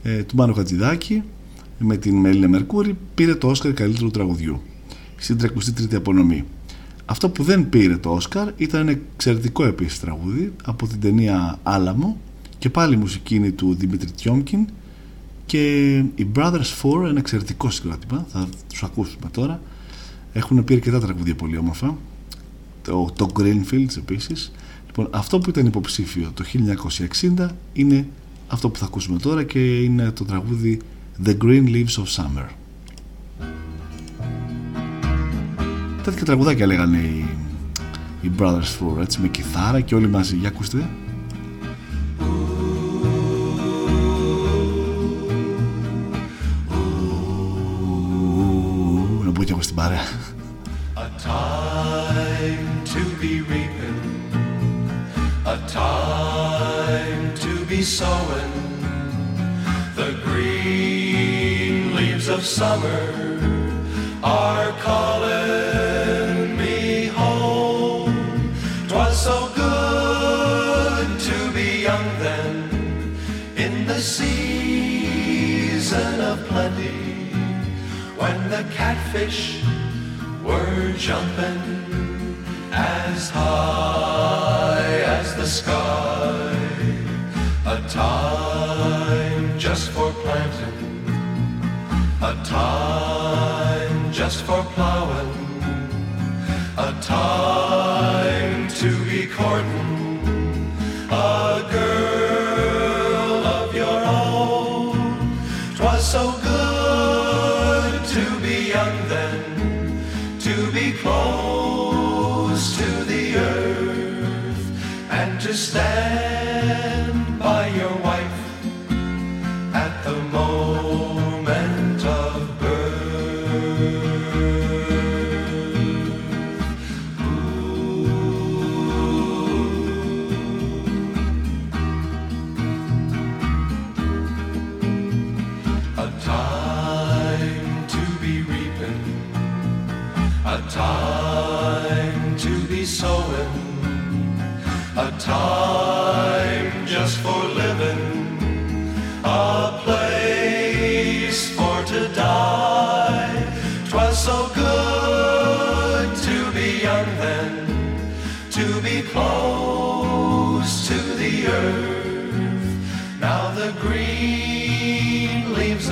ε, του Μάνου Χατζηδάκη με την Μελίνα Μερκούρη πήρε το Όσκαρ καλύτερου τραγουδιού στην 33η απονομή. Αυτό που δεν πήρε το Όσκαρ ήταν ένα εξαιρετικό επίσης τραγούδι από την ταινία Άλαμο και πάλι η μουσική είναι του Δημήτρη Τιόμκιν και οι Brothers Four ένα εξαιρετικό συγκρότημα θα τους ακούσουμε τώρα έχουν πει αρκετά τραγούδια πολύ όμορφα το, το Greenfields επίσης. Λοιπόν, αυτό που ήταν υποψήφιο το 1960 είναι αυτό που θα ακούσουμε τώρα και είναι το τραγούδι The Green Leaves of Summer. Τέτοια τραγουδάκια λέγανε οι, οι Brothers Four έτσι με κιθάρα και όλοι μαζί. Για ακούστε. Να πω και εγώ στην παρέα. A time to be reaping, a time to be sowing. The green leaves of summer are calling me home. 'Twas so good to be young then, in the season of plenty, when the catfish were jumping as high as the sky. A time just for planting, a time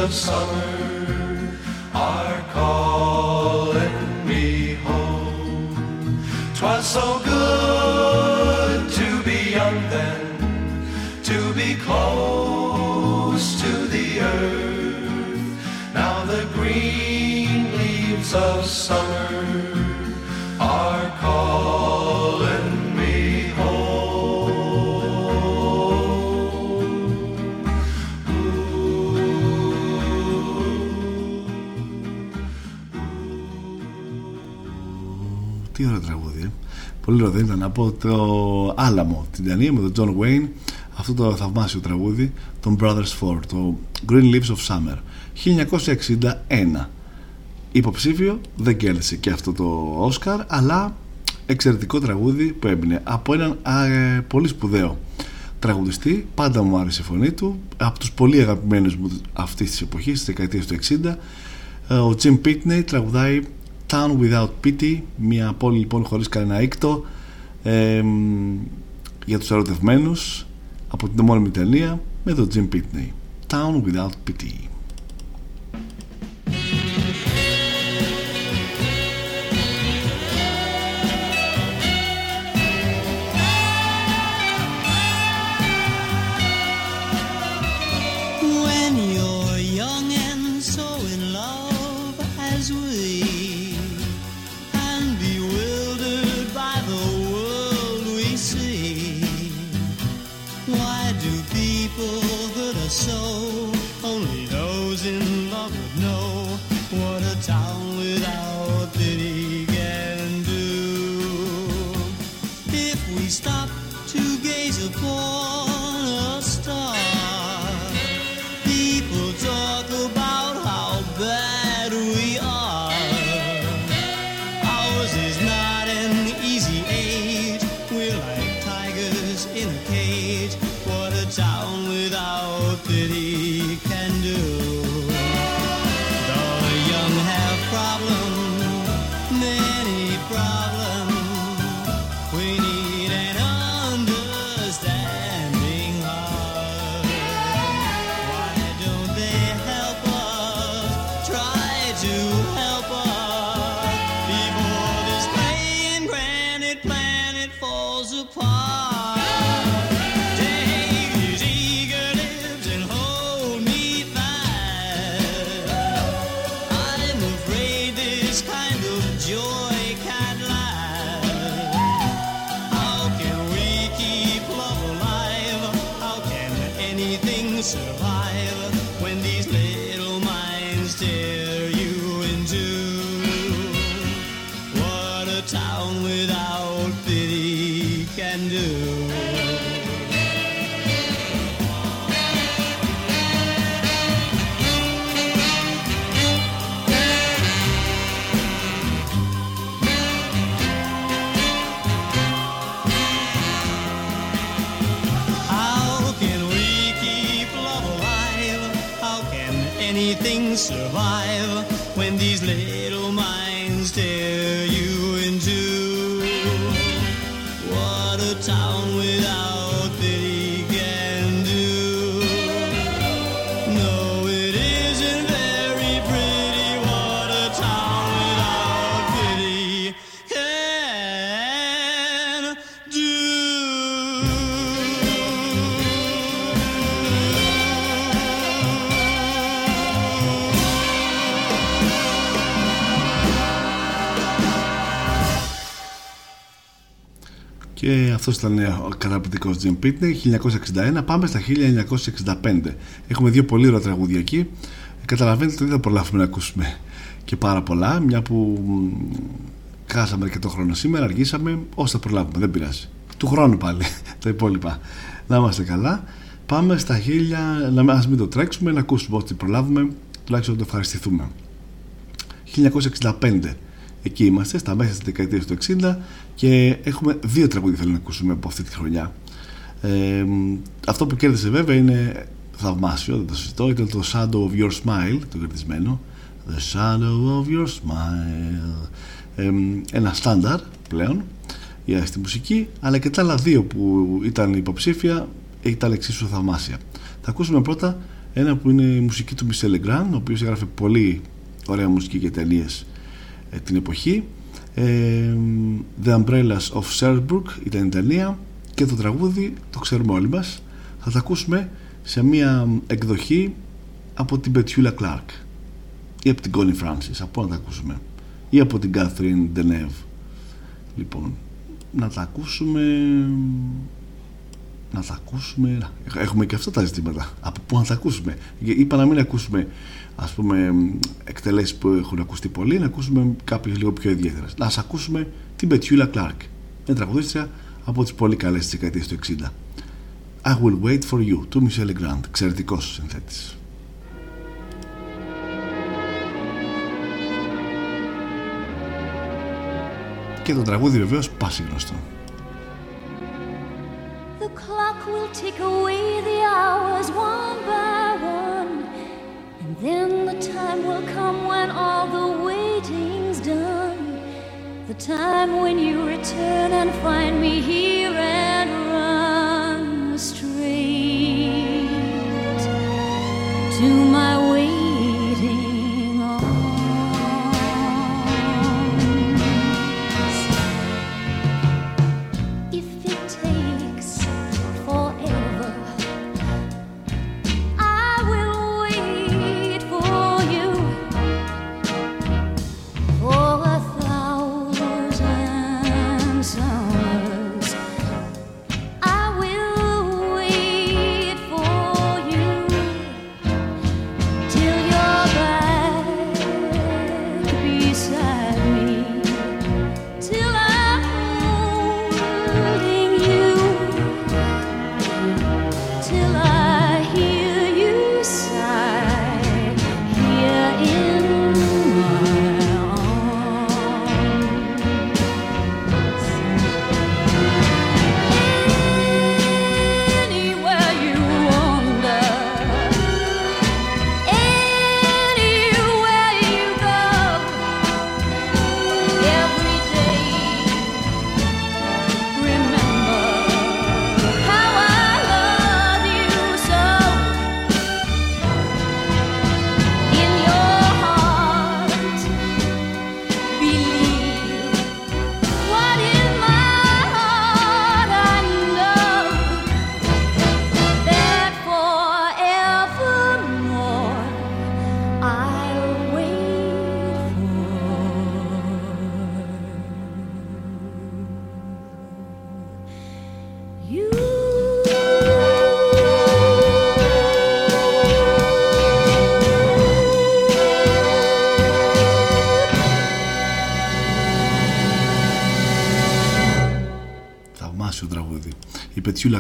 of summer are calling me home. Twas so good Πολύ ωραίο δεν ήταν να πω το Άλαμο, την ταινία με τον John Wayne, αυτό το θαυμάσιο τραγούδι, των Brothers Four, το Green Leaves of Summer, 1961. Υποψήφιο, δεν κέρδισε και αυτό το Όσκαρ, αλλά εξαιρετικό τραγούδι που έμπαινε από έναν α, ε, πολύ σπουδαίο τραγουδιστή, πάντα μου άρεσε η φωνή του, από τους πολύ αγαπημένους μου αυτής της εποχής, της δεκαετίας του 60, ε, ο Jim Pitney τραγουδάει Town Without Pity μια πόλη λοιπόν χωρίς κανένα ήκτο ε, για τους ερωτευμένους από την μόνιμη ταινία με τον Jim Pitney. Town Without Pity αυτός ήταν ο καταπληκτικός Jim Pitney 1961. Πάμε στα 1965. Έχουμε δύο πολύ ωραία τραγούδια εκεί. Καταλαβαίνετε ότι δεν θα προλάβουμε να ακούσουμε και πάρα πολλά. Μια που μ, χάσαμε αρκετό χρόνο σήμερα, αργήσαμε. Όσο θα προλάβουμε, δεν πειράζει. Του χρόνου πάλι τα υπόλοιπα. Να είμαστε καλά. Πάμε στα χίλια, να ας μην το τρέξουμε, να ακούσουμε ό,τι προλάβουμε, τουλάχιστον να το ευχαριστηθούμε. 1965 εκεί είμαστε, στα μέσα της δεκαετίας του 60 και έχουμε δύο τραγούδια θέλω να ακούσουμε από αυτή τη χρονιά. Ε, αυτό που κέρδισε βέβαια είναι θαυμάσιο, δεν το συζητώ, ήταν το Shadow of Your Smile, το κερδισμένο. The Shadow of Your Smile. Ε, ένα στάνταρ πλέον για στη μουσική, αλλά και τα άλλα δύο που ήταν υποψήφια ήταν εξίσου θαυμάσια. Θα ακούσουμε πρώτα ένα που είναι η μουσική του Michel Legrand, ο οποίος έγραφε πολύ ωραία μουσική για ταινίες την εποχή. Ε, The Umbrellas of Sherbrooke ήταν η ταινία και το τραγούδι το ξέρουμε όλοι μας θα τα ακούσουμε σε μια εκδοχή από την Πετιούλα Κλάρκ ή από την Κόνι Φράνσις από να τα ακούσουμε. Ή από την Κάθριν Ντενεύ λοιπόν να τα ακούσουμε να τα ακούσουμε έχουμε και αυτά τα ζητήματα. Από πού να τα ακούσουμε; Είπα να μην ακούσουμε ας πούμε εκτελέσεις που έχουν ακουστεί πολύ να ακούσουμε κάποιες λίγο πιο ιδιαίτερες. Να ας ακούσουμε την Πετιούλα Κλάρκ μια τραγουδίστρια από τις πολύ καλές της δεκαετίας του 60 I Will Wait For You του Michelle Grant εξαιρετικός συνθέτης. Και το τραγούδι βεβαίως πάση γνωστό The clock will tick away the hours one by one. And then the time will come when all the waiting's done. The time when you return and find me here and run straight To my waiting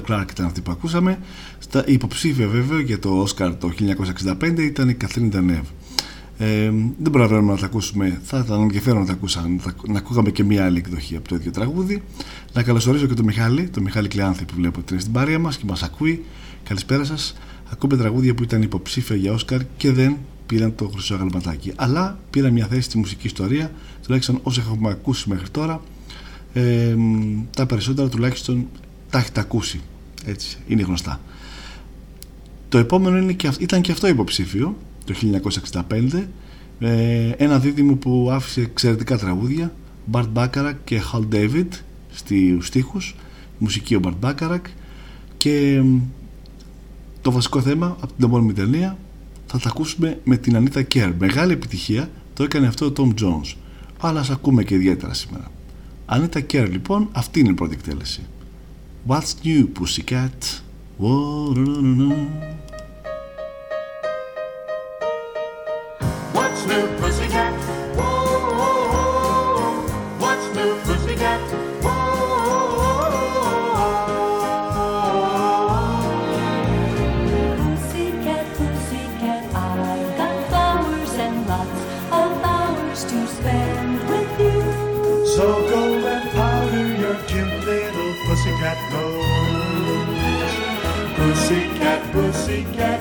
Η Πετσιούλα Κλάρκ ήταν αυτή που ακούσαμε. Στα η υποψήφια βέβαια για το Όσκαρ το 1965 ήταν η Καθρίνη Ντανεύ. Ε, δεν προλαβαίνουμε να τα ακούσουμε. Θα ήταν ενδιαφέρον να τα ακούσαμε, να, τα- να ακούγαμε και μια άλλη εκδοχή από το ίδιο τραγούδι. Να καλωσορίσω και τον Μιχάλη, τον Μιχάλη Κλεάνθη που βλέπω ότι είναι στην παρέα μας και μας ακούει. Καλησπέρα σας. Ακούμε τραγούδια που ήταν υποψήφια για Όσκαρ και δεν πήραν το χρυσό αγαλματάκι. Αλλά πήραν μια θέση στη μουσική ιστορία, τουλάχιστον όσα έχουμε ακούσει μέχρι τώρα. Ε, τα περισσότερα τουλάχιστον τα έχετε ακούσει. Έτσι, είναι γνωστά. Το επόμενο είναι και, αυ- ήταν και αυτό υποψήφιο το 1965 ε, ένα δίδυμο που άφησε εξαιρετικά τραγούδια Bart Bacharach και Hal David στους στίχους μουσική ο Bart Bacharach και μ, το βασικό θέμα από την επόμενη ταινία θα τα ακούσουμε με την Anita Kerr. Μεγάλη επιτυχία το έκανε αυτό ο Tom Jones. Αλλά ας ακούμε και ιδιαίτερα σήμερα. Anita Kerr λοιπόν αυτή είναι η πρώτη εκτέλεση What's new Pussycat Whoa, What's new, pussycat? você quer. É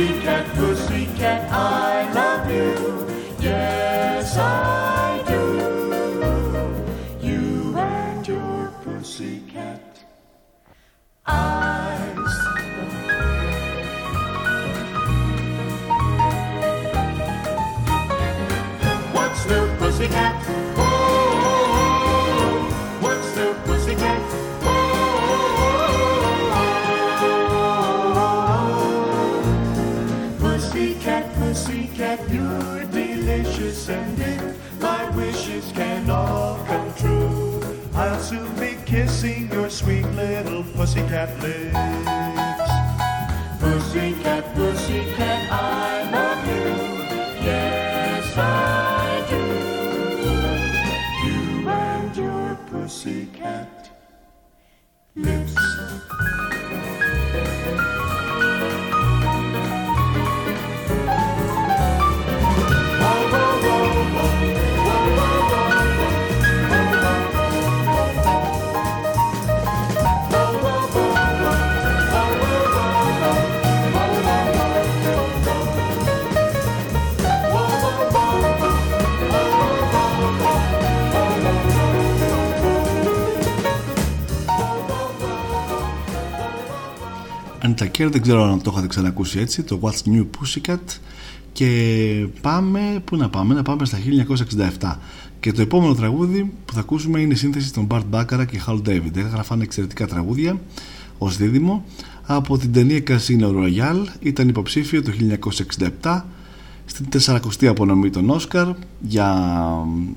Pussycat, pussycat, I have. Anita δεν ξέρω αν το είχατε ξανακούσει έτσι, το What's New Pussycat. Και πάμε, πού να πάμε, να πάμε στα 1967 και το επόμενο τραγούδι που θα ακούσουμε είναι η σύνθεση των Bart Bacharach και Hal David. Έγραφαν εξαιρετικά τραγούδια ως δίδυμο. Από την ταινία Casino Royale ήταν υποψήφιο το 1967 στην 40η απονομή των Όσκαρ για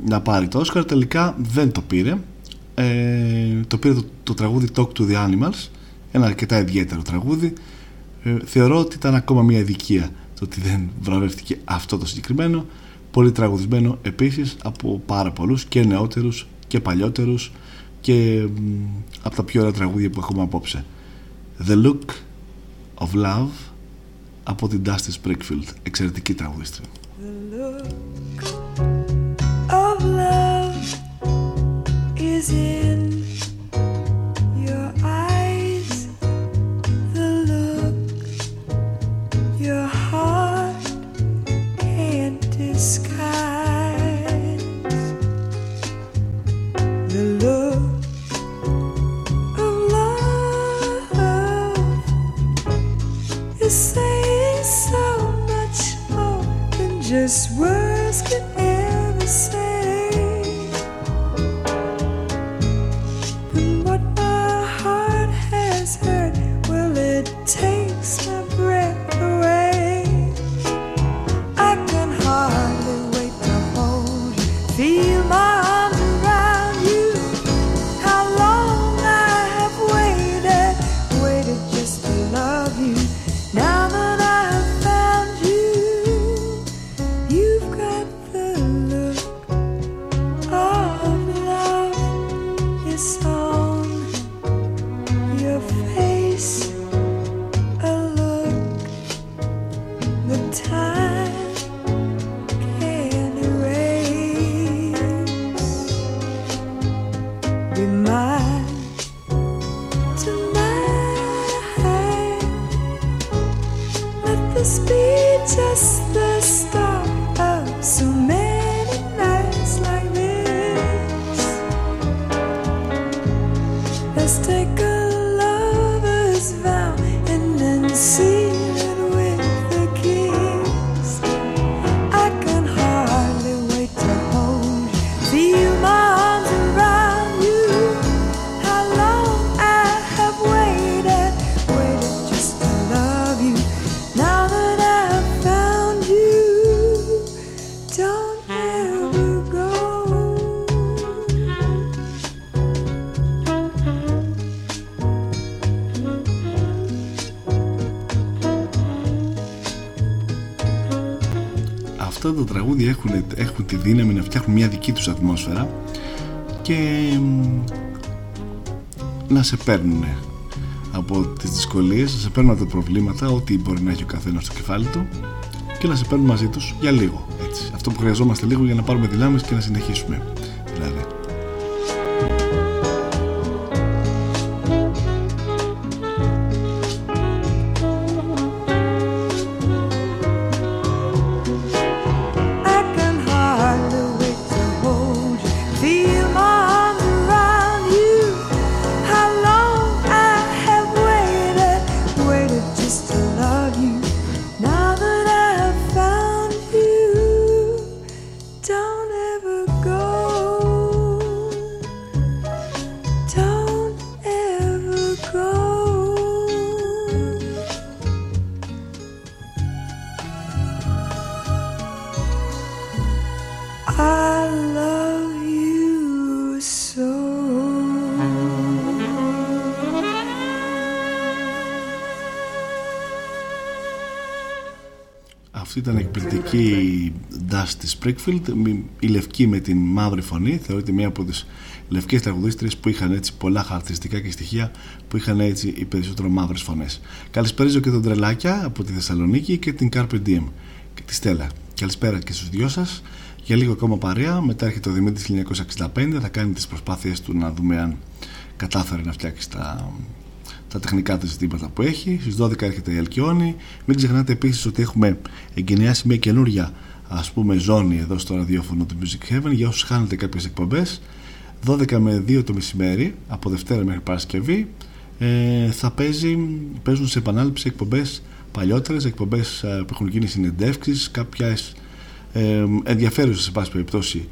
να πάρει το Όσκαρ. Τελικά δεν το πήρε. Ε, το πήρε το, το τραγούδι Talk to the Animals ένα αρκετά ιδιαίτερο τραγούδι. Ε, θεωρώ ότι ήταν ακόμα μια ειδικία το ότι δεν βραβεύτηκε αυτό το συγκεκριμένο. Πολύ τραγουδισμένο επίσης από πάρα πολλούς και νεότερους και παλιότερους και μ, από τα πιο ωραία τραγούδια που έχουμε απόψε. The Look of Love από την Dusty Springfield. Εξαιρετική τραγουδίστρια. Of love is in αυτά τα τραγούδια έχουν, έχουν τη δύναμη να φτιάχνουν μια δική τους ατμόσφαιρα και μ, να σε παίρνουν από τις δυσκολίες, να σε παίρνουν από τα προβλήματα, ό,τι μπορεί να έχει ο καθένας στο κεφάλι του και να σε παίρνουν μαζί τους για λίγο. Έτσι. Αυτό που χρειαζόμαστε λίγο για να πάρουμε δυνάμεις και να συνεχίσουμε. Εκπληκτική Dusty Springfield, η λευκή με την μαύρη φωνή. Θεωρείται μία από τις λευκές τραγουδίστρες που είχαν έτσι πολλά χαρακτηριστικά και στοιχεία που είχαν έτσι οι περισσότερο μαύρες φωνές. Καλησπέριζω και τον Τρελάκια από τη Θεσσαλονίκη και την Carpe Diem και τη Στέλλα. Καλησπέρα και στους δυο σας. Για λίγο ακόμα παρέα, μετά έρχεται ο Δημήτρης 1965, θα κάνει τις προσπάθειες του να δούμε αν κατάφερε να φτιάξει τα, τα τεχνικά της ζητήματα που έχει. Στις 12 έρχεται η Αλκιόνη. Μην ξεχνάτε επίσης ότι έχουμε εγκαινιάσει μια καινούρια ας πούμε ζώνη εδώ στο ραδιόφωνο του Music Heaven για όσους χάνετε κάποιες εκπομπές 12 με 2 το μεσημέρι από Δευτέρα μέχρι Παρασκευή ε, θα παίζει, παίζουν σε επανάληψη εκπομπές παλιότερες εκπομπές ε, που έχουν γίνει συνεντεύξεις κάποιες ε, ενδιαφέρουσες σε πάση περιπτώσει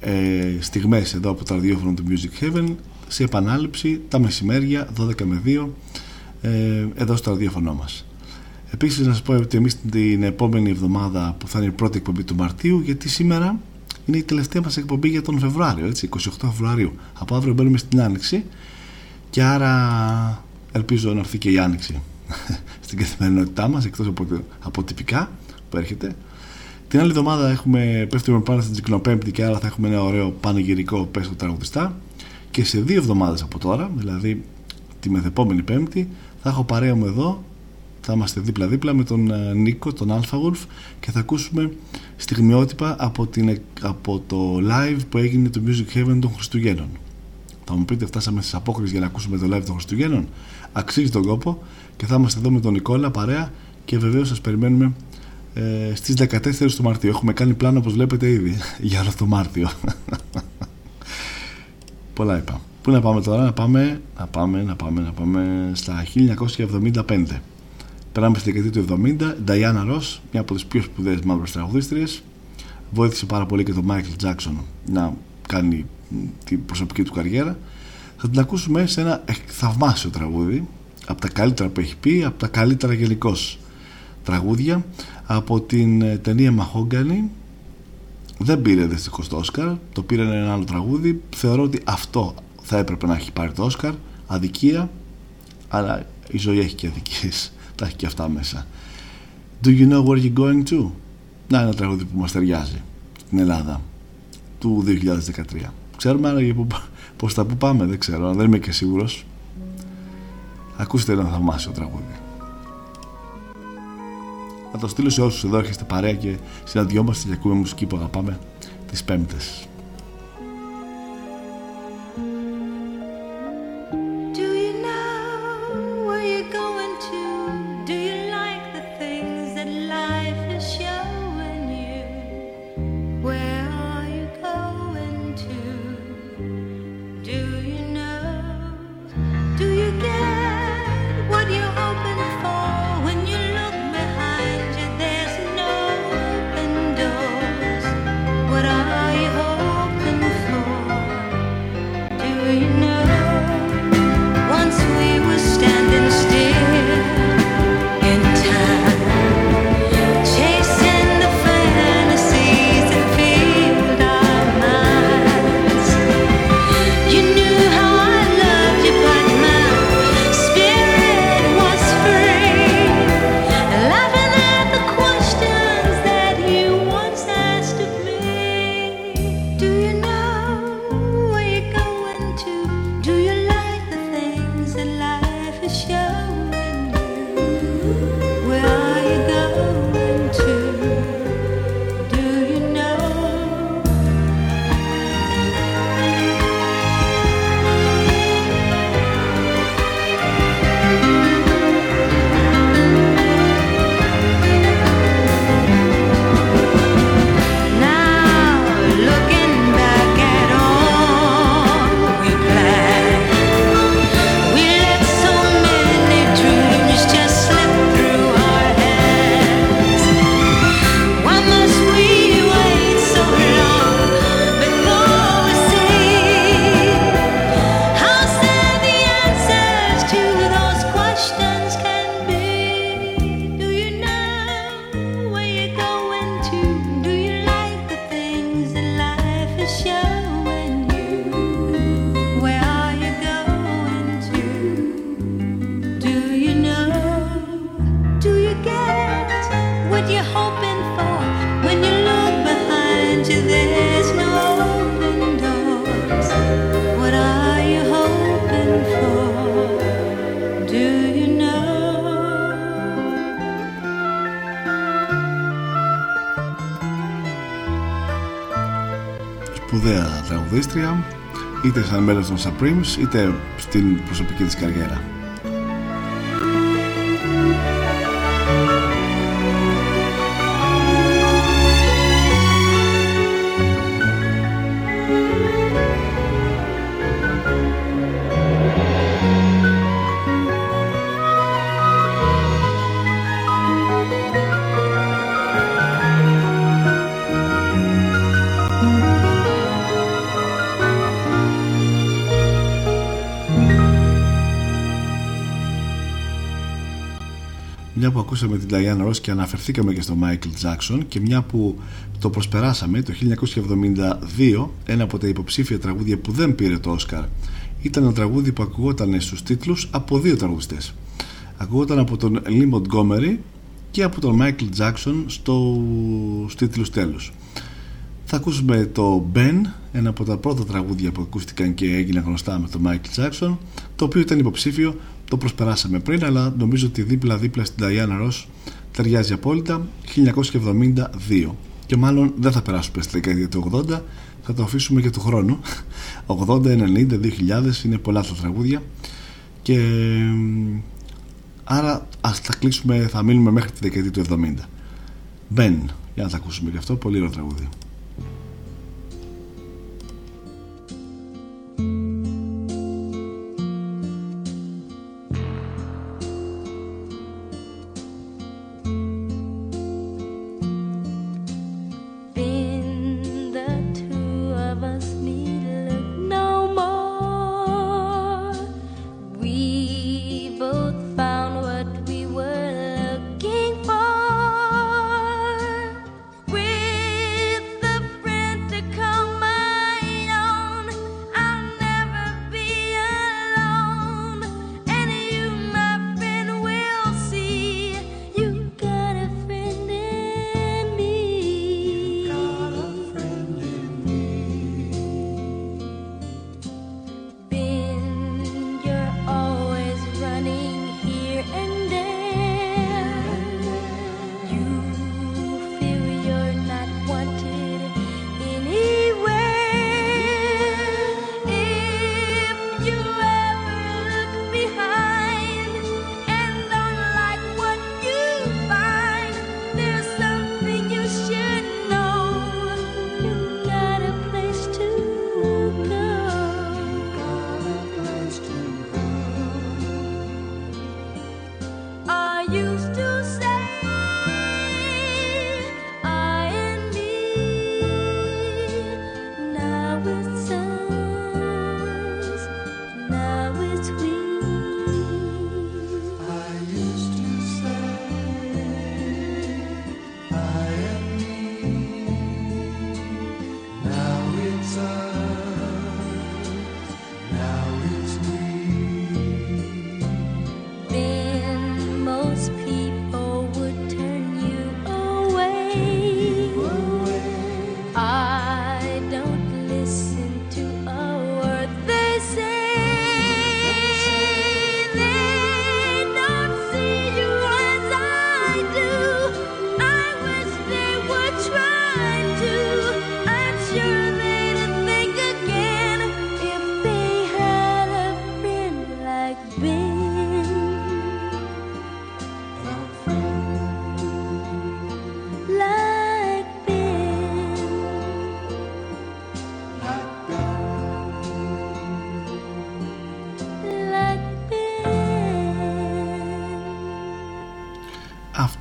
ε, στιγμές εδώ από το ραδιόφωνο του Music Heaven σε επανάληψη τα μεσημέρια 12 με 2 ε, εδώ στο ραδιόφωνο μας. Επίσης να σας πω ότι εμείς την επόμενη εβδομάδα που θα είναι η πρώτη εκπομπή του Μαρτίου γιατί σήμερα είναι η τελευταία μας εκπομπή για τον Φεβρουάριο έτσι, 28 Φεβρουαρίου. Από αύριο μπαίνουμε στην Άνοιξη και άρα ελπίζω να έρθει και η Άνοιξη στην καθημερινότητά μας εκτός από, από τυπικά που έρχεται. Την άλλη εβδομάδα έχουμε, πέφτουμε πάνω στην Τσικνοπέμπτη και άρα θα έχουμε ένα ωραίο πανηγυρικό πες του τραγουδιστά. Και σε δύο εβδομάδες από τώρα, δηλαδή τη μεθεπόμενη Πέμπτη, θα έχω παρέα μου εδώ, θα είμαστε δίπλα-δίπλα με τον ε, Νίκο, τον Αλφαγουλφ και θα ακούσουμε στιγμιότυπα από, την, από το live που έγινε το Music Heaven των Χριστουγέννων. Θα μου πείτε, φτάσαμε στις απόκριε για να ακούσουμε το live των Χριστουγέννων; Αξίζει τον κόπο και θα είμαστε εδώ με τον Νικόλα παρέα και βεβαίως σας περιμένουμε ε, στις 14 του Μαρτίου. Έχουμε κάνει πλάνο όπως βλέπετε ήδη για όλο το Μάρτιο. Πολλά είπα. Πού να πάμε τώρα, να πάμε, να πάμε, να πάμε, να πάμε στα 1975. Περάμε στη δεκαετία του 70. Νταϊάννα Ρος, μια από τις πιο σπουδαίες μαύρες τραγουδίστριες. Βοήθησε πάρα πολύ και τον Μάικλ Τζάξον να κάνει την προσωπική του καριέρα. Θα την ακούσουμε σε ένα θαυμάσιο τραγούδι, από τα καλύτερα που έχει πει, από τα καλύτερα γενικώς τραγούδια, από την ε, ταινία Μαχόγκανη δεν πήρε δυστυχώς το Όσκαρ το πήρε ένα άλλο τραγούδι θεωρώ ότι αυτό θα έπρεπε να έχει πάρει το Όσκαρ αδικία αλλά η ζωή έχει και αδικίες τα έχει και αυτά μέσα Do you know where you're going to? Να ένα τραγούδι που μας ταιριάζει στην Ελλάδα του 2013 ξέρουμε άραγε που, πως θα που πάμε δεν ξέρω δεν είμαι και σίγουρος ακούστε ένα θαυμάσιο τραγούδι να το στείλω σε όσους εδώ έρχεστε παρέα και συναντιόμαστε και ακούμε μουσική που αγαπάμε τις Πέμπτες. Τραγουδίστρια είτε σαν μέλος των Supremes είτε στην προσωπική της καριέρα. Diana Ross και αναφερθήκαμε και στο Michael Jackson και μια που το προσπεράσαμε το 1972 ένα από τα υποψήφια τραγούδια που δεν πήρε το Oscar ήταν ένα τραγούδι που ακουγόταν στους τίτλους από δύο τραγουδιστές. Ακουγόταν από τον Lee Montgomery και από τον Michael Jackson στο, στους τίτλους τέλους. Θα ακούσουμε το Ben ένα από τα πρώτα τραγούδια που ακούστηκαν και έγιναν γνωστά με τον Michael Jackson το οποίο ήταν υποψήφιο το προσπεράσαμε πριν αλλά νομίζω ότι δίπλα δίπλα στην Diana Ross ταιριάζει απόλυτα. 1972 και μάλλον δεν θα περάσουμε στη δεκαετία του 80 θα το αφήσουμε και του χρόνου 80, 90, 2000 είναι πολλά τα τραγούδια. Και άρα ας τα κλείσουμε θα μείνουμε μέχρι τη δεκαετία του 70 Ben, για να τα ακούσουμε και αυτό πολύ ωραίο τραγούδι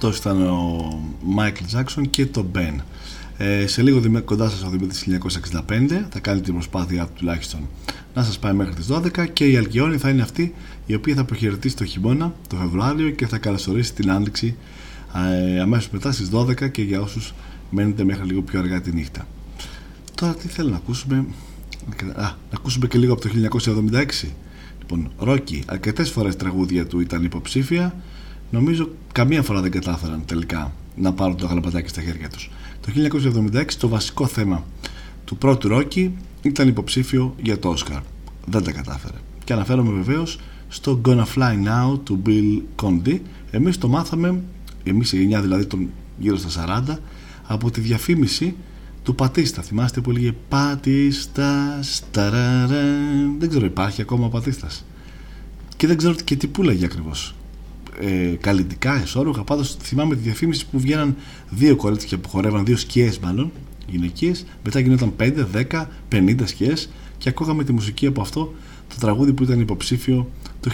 Αυτός ήταν ο Michael Jackson και το Ben. Ε, σε λίγο δημέ- κοντά σας ο Δημήτρης 1965 θα κάνει την προσπάθειά του τουλάχιστον να σας πάει μέχρι τις 12 και η Αλκιόνη θα είναι αυτή η οποία θα προχαιρετήσει το χειμώνα το Φεβρουάριο και θα καλωσορίσει την Άνοιξη ε, αμέσως μετά στις 12 και για όσους μένετε μέχρι λίγο πιο αργά τη νύχτα. Τώρα τι θέλω να ακούσουμε Α, να ακούσουμε και λίγο από το 1976 Λοιπόν, Ρόκι, αρκετές φορές τραγούδια του ήταν υποψήφια Νομίζω καμία φορά δεν κατάφεραν τελικά να πάρουν το γαλαπατάκι στα χέρια τους Το 1976 το βασικό θέμα του πρώτου Ρόκι ήταν υποψήφιο για το Όσκαρ Δεν τα κατάφερε Και αναφέρομαι βεβαίως στο Gonna Fly Now του Bill Conti Εμείς το μάθαμε, εμείς η γενιά δηλαδή των γύρω στα 40 από τη διαφήμιση του Πατίστα. Θυμάστε που έλεγε Πατίστα, σταραρε. Δεν ξέρω, υπάρχει ακόμα ο Πατίστας. Και δεν ξέρω και τι πουλάγε ακριβώς. Ε, καλλιτικά, εσόρουχα. Πάντως θυμάμαι τη διαφήμιση που βγαίναν δύο κορίτσια που χορεύαν, δύο σκιές μάλλον, γυναικείες. Μετά γινόταν 5, 10, 50 σκιές και ακούγαμε τη μουσική από αυτό το τραγούδι που ήταν υποψήφιο το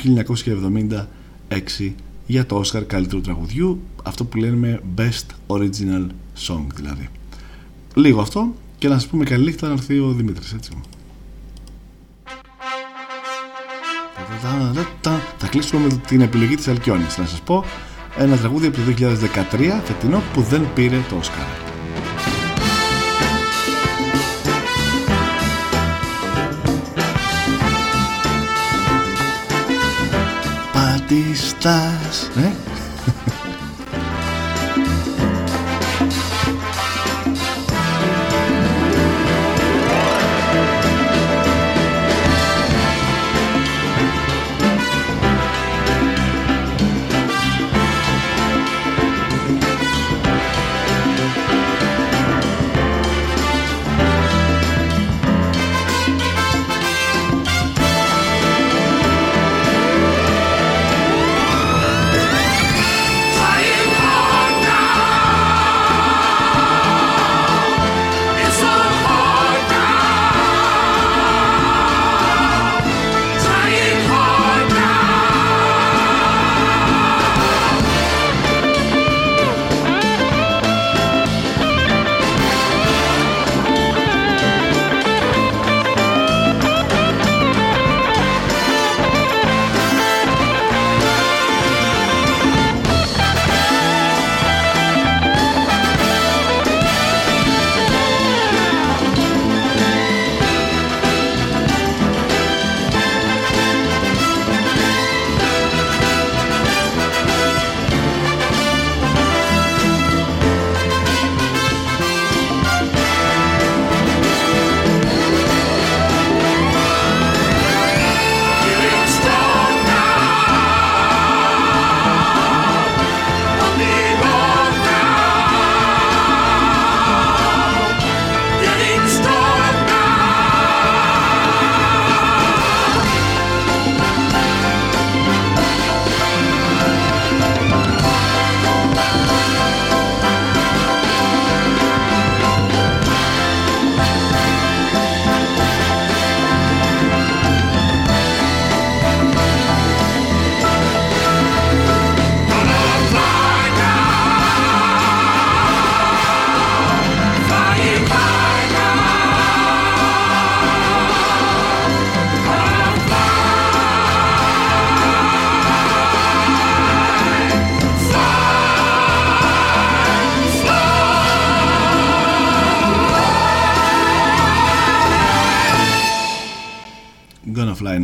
1976 για το Oscar καλύτερου τραγουδιού αυτό που λένε Best Original Song δηλαδή λίγο αυτό και να σας πούμε καλή νύχτα να έρθει ο Δημήτρης έτσι θα κλείσουμε με την επιλογή της Αλκιόνης. Να σας πω ένα τραγούδι από το 2013 φετινό που δεν πήρε το Oscar Πατιστάς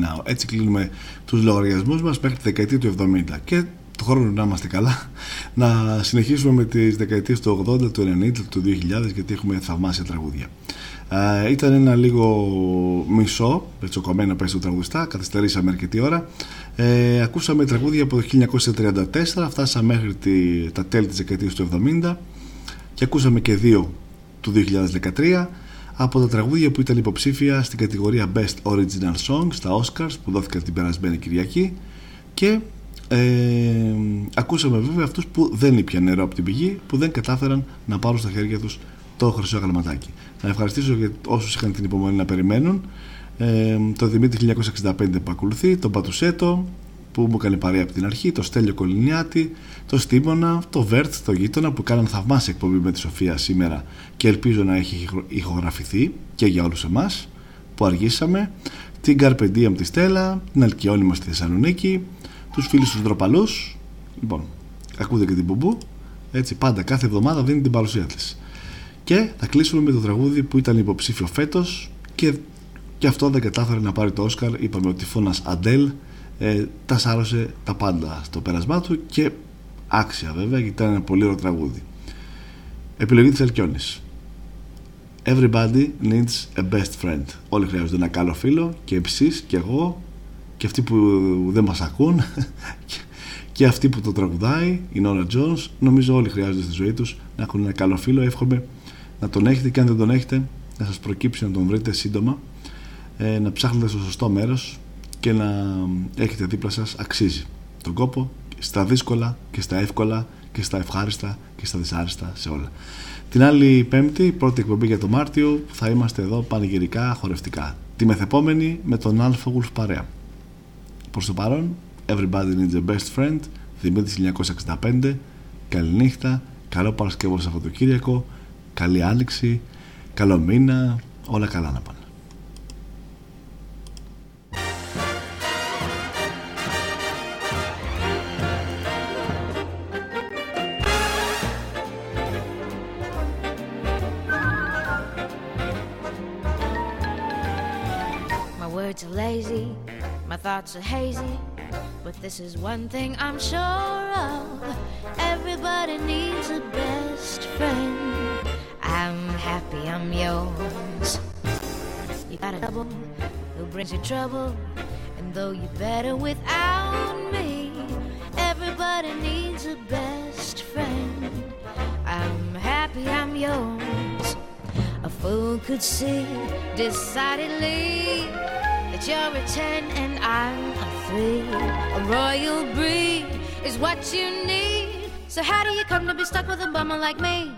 ε; έτσι κλείνουμε τους λογαριασμούς μας μέχρι τη δεκαετία του 70 και το χρόνο να είμαστε καλά. Να συνεχίσουμε με τις δεκαετίες του 80, του 90, του 2000 γιατί έχουμε θαυμάσια τραγούδια. Ε, ήταν ένα λίγο μισό, πετσοκομμένο πέσει του τραγουδιστά, καθυστερήσαμε αρκετή ώρα. Ε, ακούσαμε τραγούδια από το 1934, φτάσαμε μέχρι τη, τα τέλη της δεκαετίας του 70 και ακούσαμε και δύο του 2013 από τα τραγούδια που ήταν υποψήφια στην κατηγορία Best Original Song στα Oscars που δόθηκαν την περασμένη Κυριακή και ε, ακούσαμε βέβαια αυτούς που δεν ήπιαν νερό από την πηγή που δεν κατάφεραν να πάρουν στα χέρια τους το χρυσό γραμματάκι. Να ευχαριστήσω για όσους είχαν την υπομονή να περιμένουν ε, το Δημήτρη 1965 που ακολουθεί, τον Πατουσέτο που μου έκανε παρέα από την αρχή, το Στέλιο Κολυνιάτη, το Στίμωνα, το Βέρτ, το γείτονα που κάναν θαυμάσια εκπομπή με τη Σοφία σήμερα και ελπίζω να έχει ηχογραφηθεί και για όλους εμάς που αργήσαμε, την Καρπεντίαμ της Στέλλα, την Αλκιόνη μας στη Θεσσαλονίκη, τους φίλους τους Ντροπαλούς, λοιπόν, ακούτε και την Μπουμπού, έτσι πάντα κάθε εβδομάδα δίνει την παρουσία της. Και θα κλείσουμε με το τραγούδι που ήταν υποψήφιο φέτος και, και αυτό δεν κατάφερε να πάρει το Όσκαρ, είπαμε ότι φώνας Αντέλ. Ε, τα σάρωσε τα πάντα στο πέρασμά του και άξια βέβαια γιατί ήταν ένα πολύ ωραίο τραγούδι. Επιλογή της Αλκιόνης. Everybody needs a best friend. Όλοι χρειάζονται ένα καλό φίλο και εσείς και εγώ και αυτοί που δεν μας ακούν και αυτοί που το τραγουδάει η Nora Jones νομίζω όλοι χρειάζονται στη ζωή τους να έχουν ένα καλό φίλο. Εύχομαι να τον έχετε και αν δεν τον έχετε να σας προκύψει να τον βρείτε σύντομα ε, να ψάχνετε στο σωστό μέρος και να έχετε δίπλα σας. Αξίζει τον κόπο στα δύσκολα και στα εύκολα και στα ευχάριστα και στα δυσάριστα σε όλα. Την άλλη Πέμπτη, πρώτη εκπομπή για το Μάρτιο, θα είμαστε εδώ πανηγυρικά, χορευτικά. Τη μεθεπόμενη με τον Αλφα Γουλφ παρέα. Προς το παρόν, Everybody needs a best friend, Δημήτρης 1965, καληνύχτα, καλό Παρασκευό Σαββατοκύριακο, καλή άνοιξη, καλό μήνα, όλα καλά να πάνε. Are lazy, my thoughts are hazy, but this is one thing I'm sure of. Everybody needs a best friend. I'm happy I'm yours. You got a double who brings you trouble, and though you're better without me, everybody needs a best friend. I'm happy I'm yours. A fool could see decidedly that you're a 10 and I'm a 3. A royal breed is what you need. So, how do you come to be stuck with a bummer like me?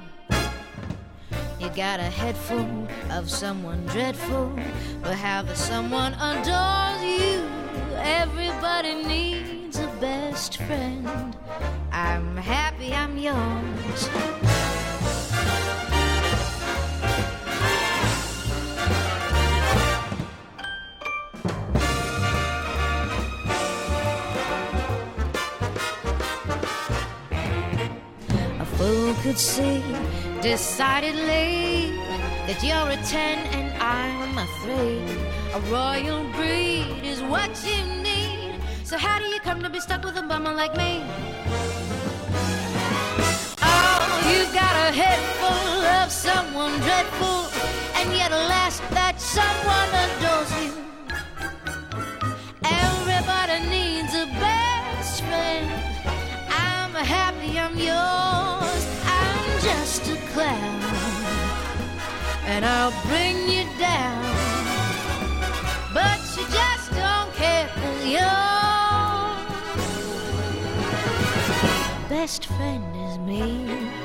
You got a head full of someone dreadful, but how the someone adores you. Everybody needs a best friend. I'm happy I'm yours. Fool could see decidedly that you're a 10 and I'm a 3. A royal breed is what you need. So, how do you come to be stuck with a bummer like me? Oh, you've got a head full of someone dreadful, and yet, alas, that someone adores you. Everybody needs a best friend. I'm happy I'm yours. Just a clown. And I'll bring you down. But you just don't care cause your best friend is me.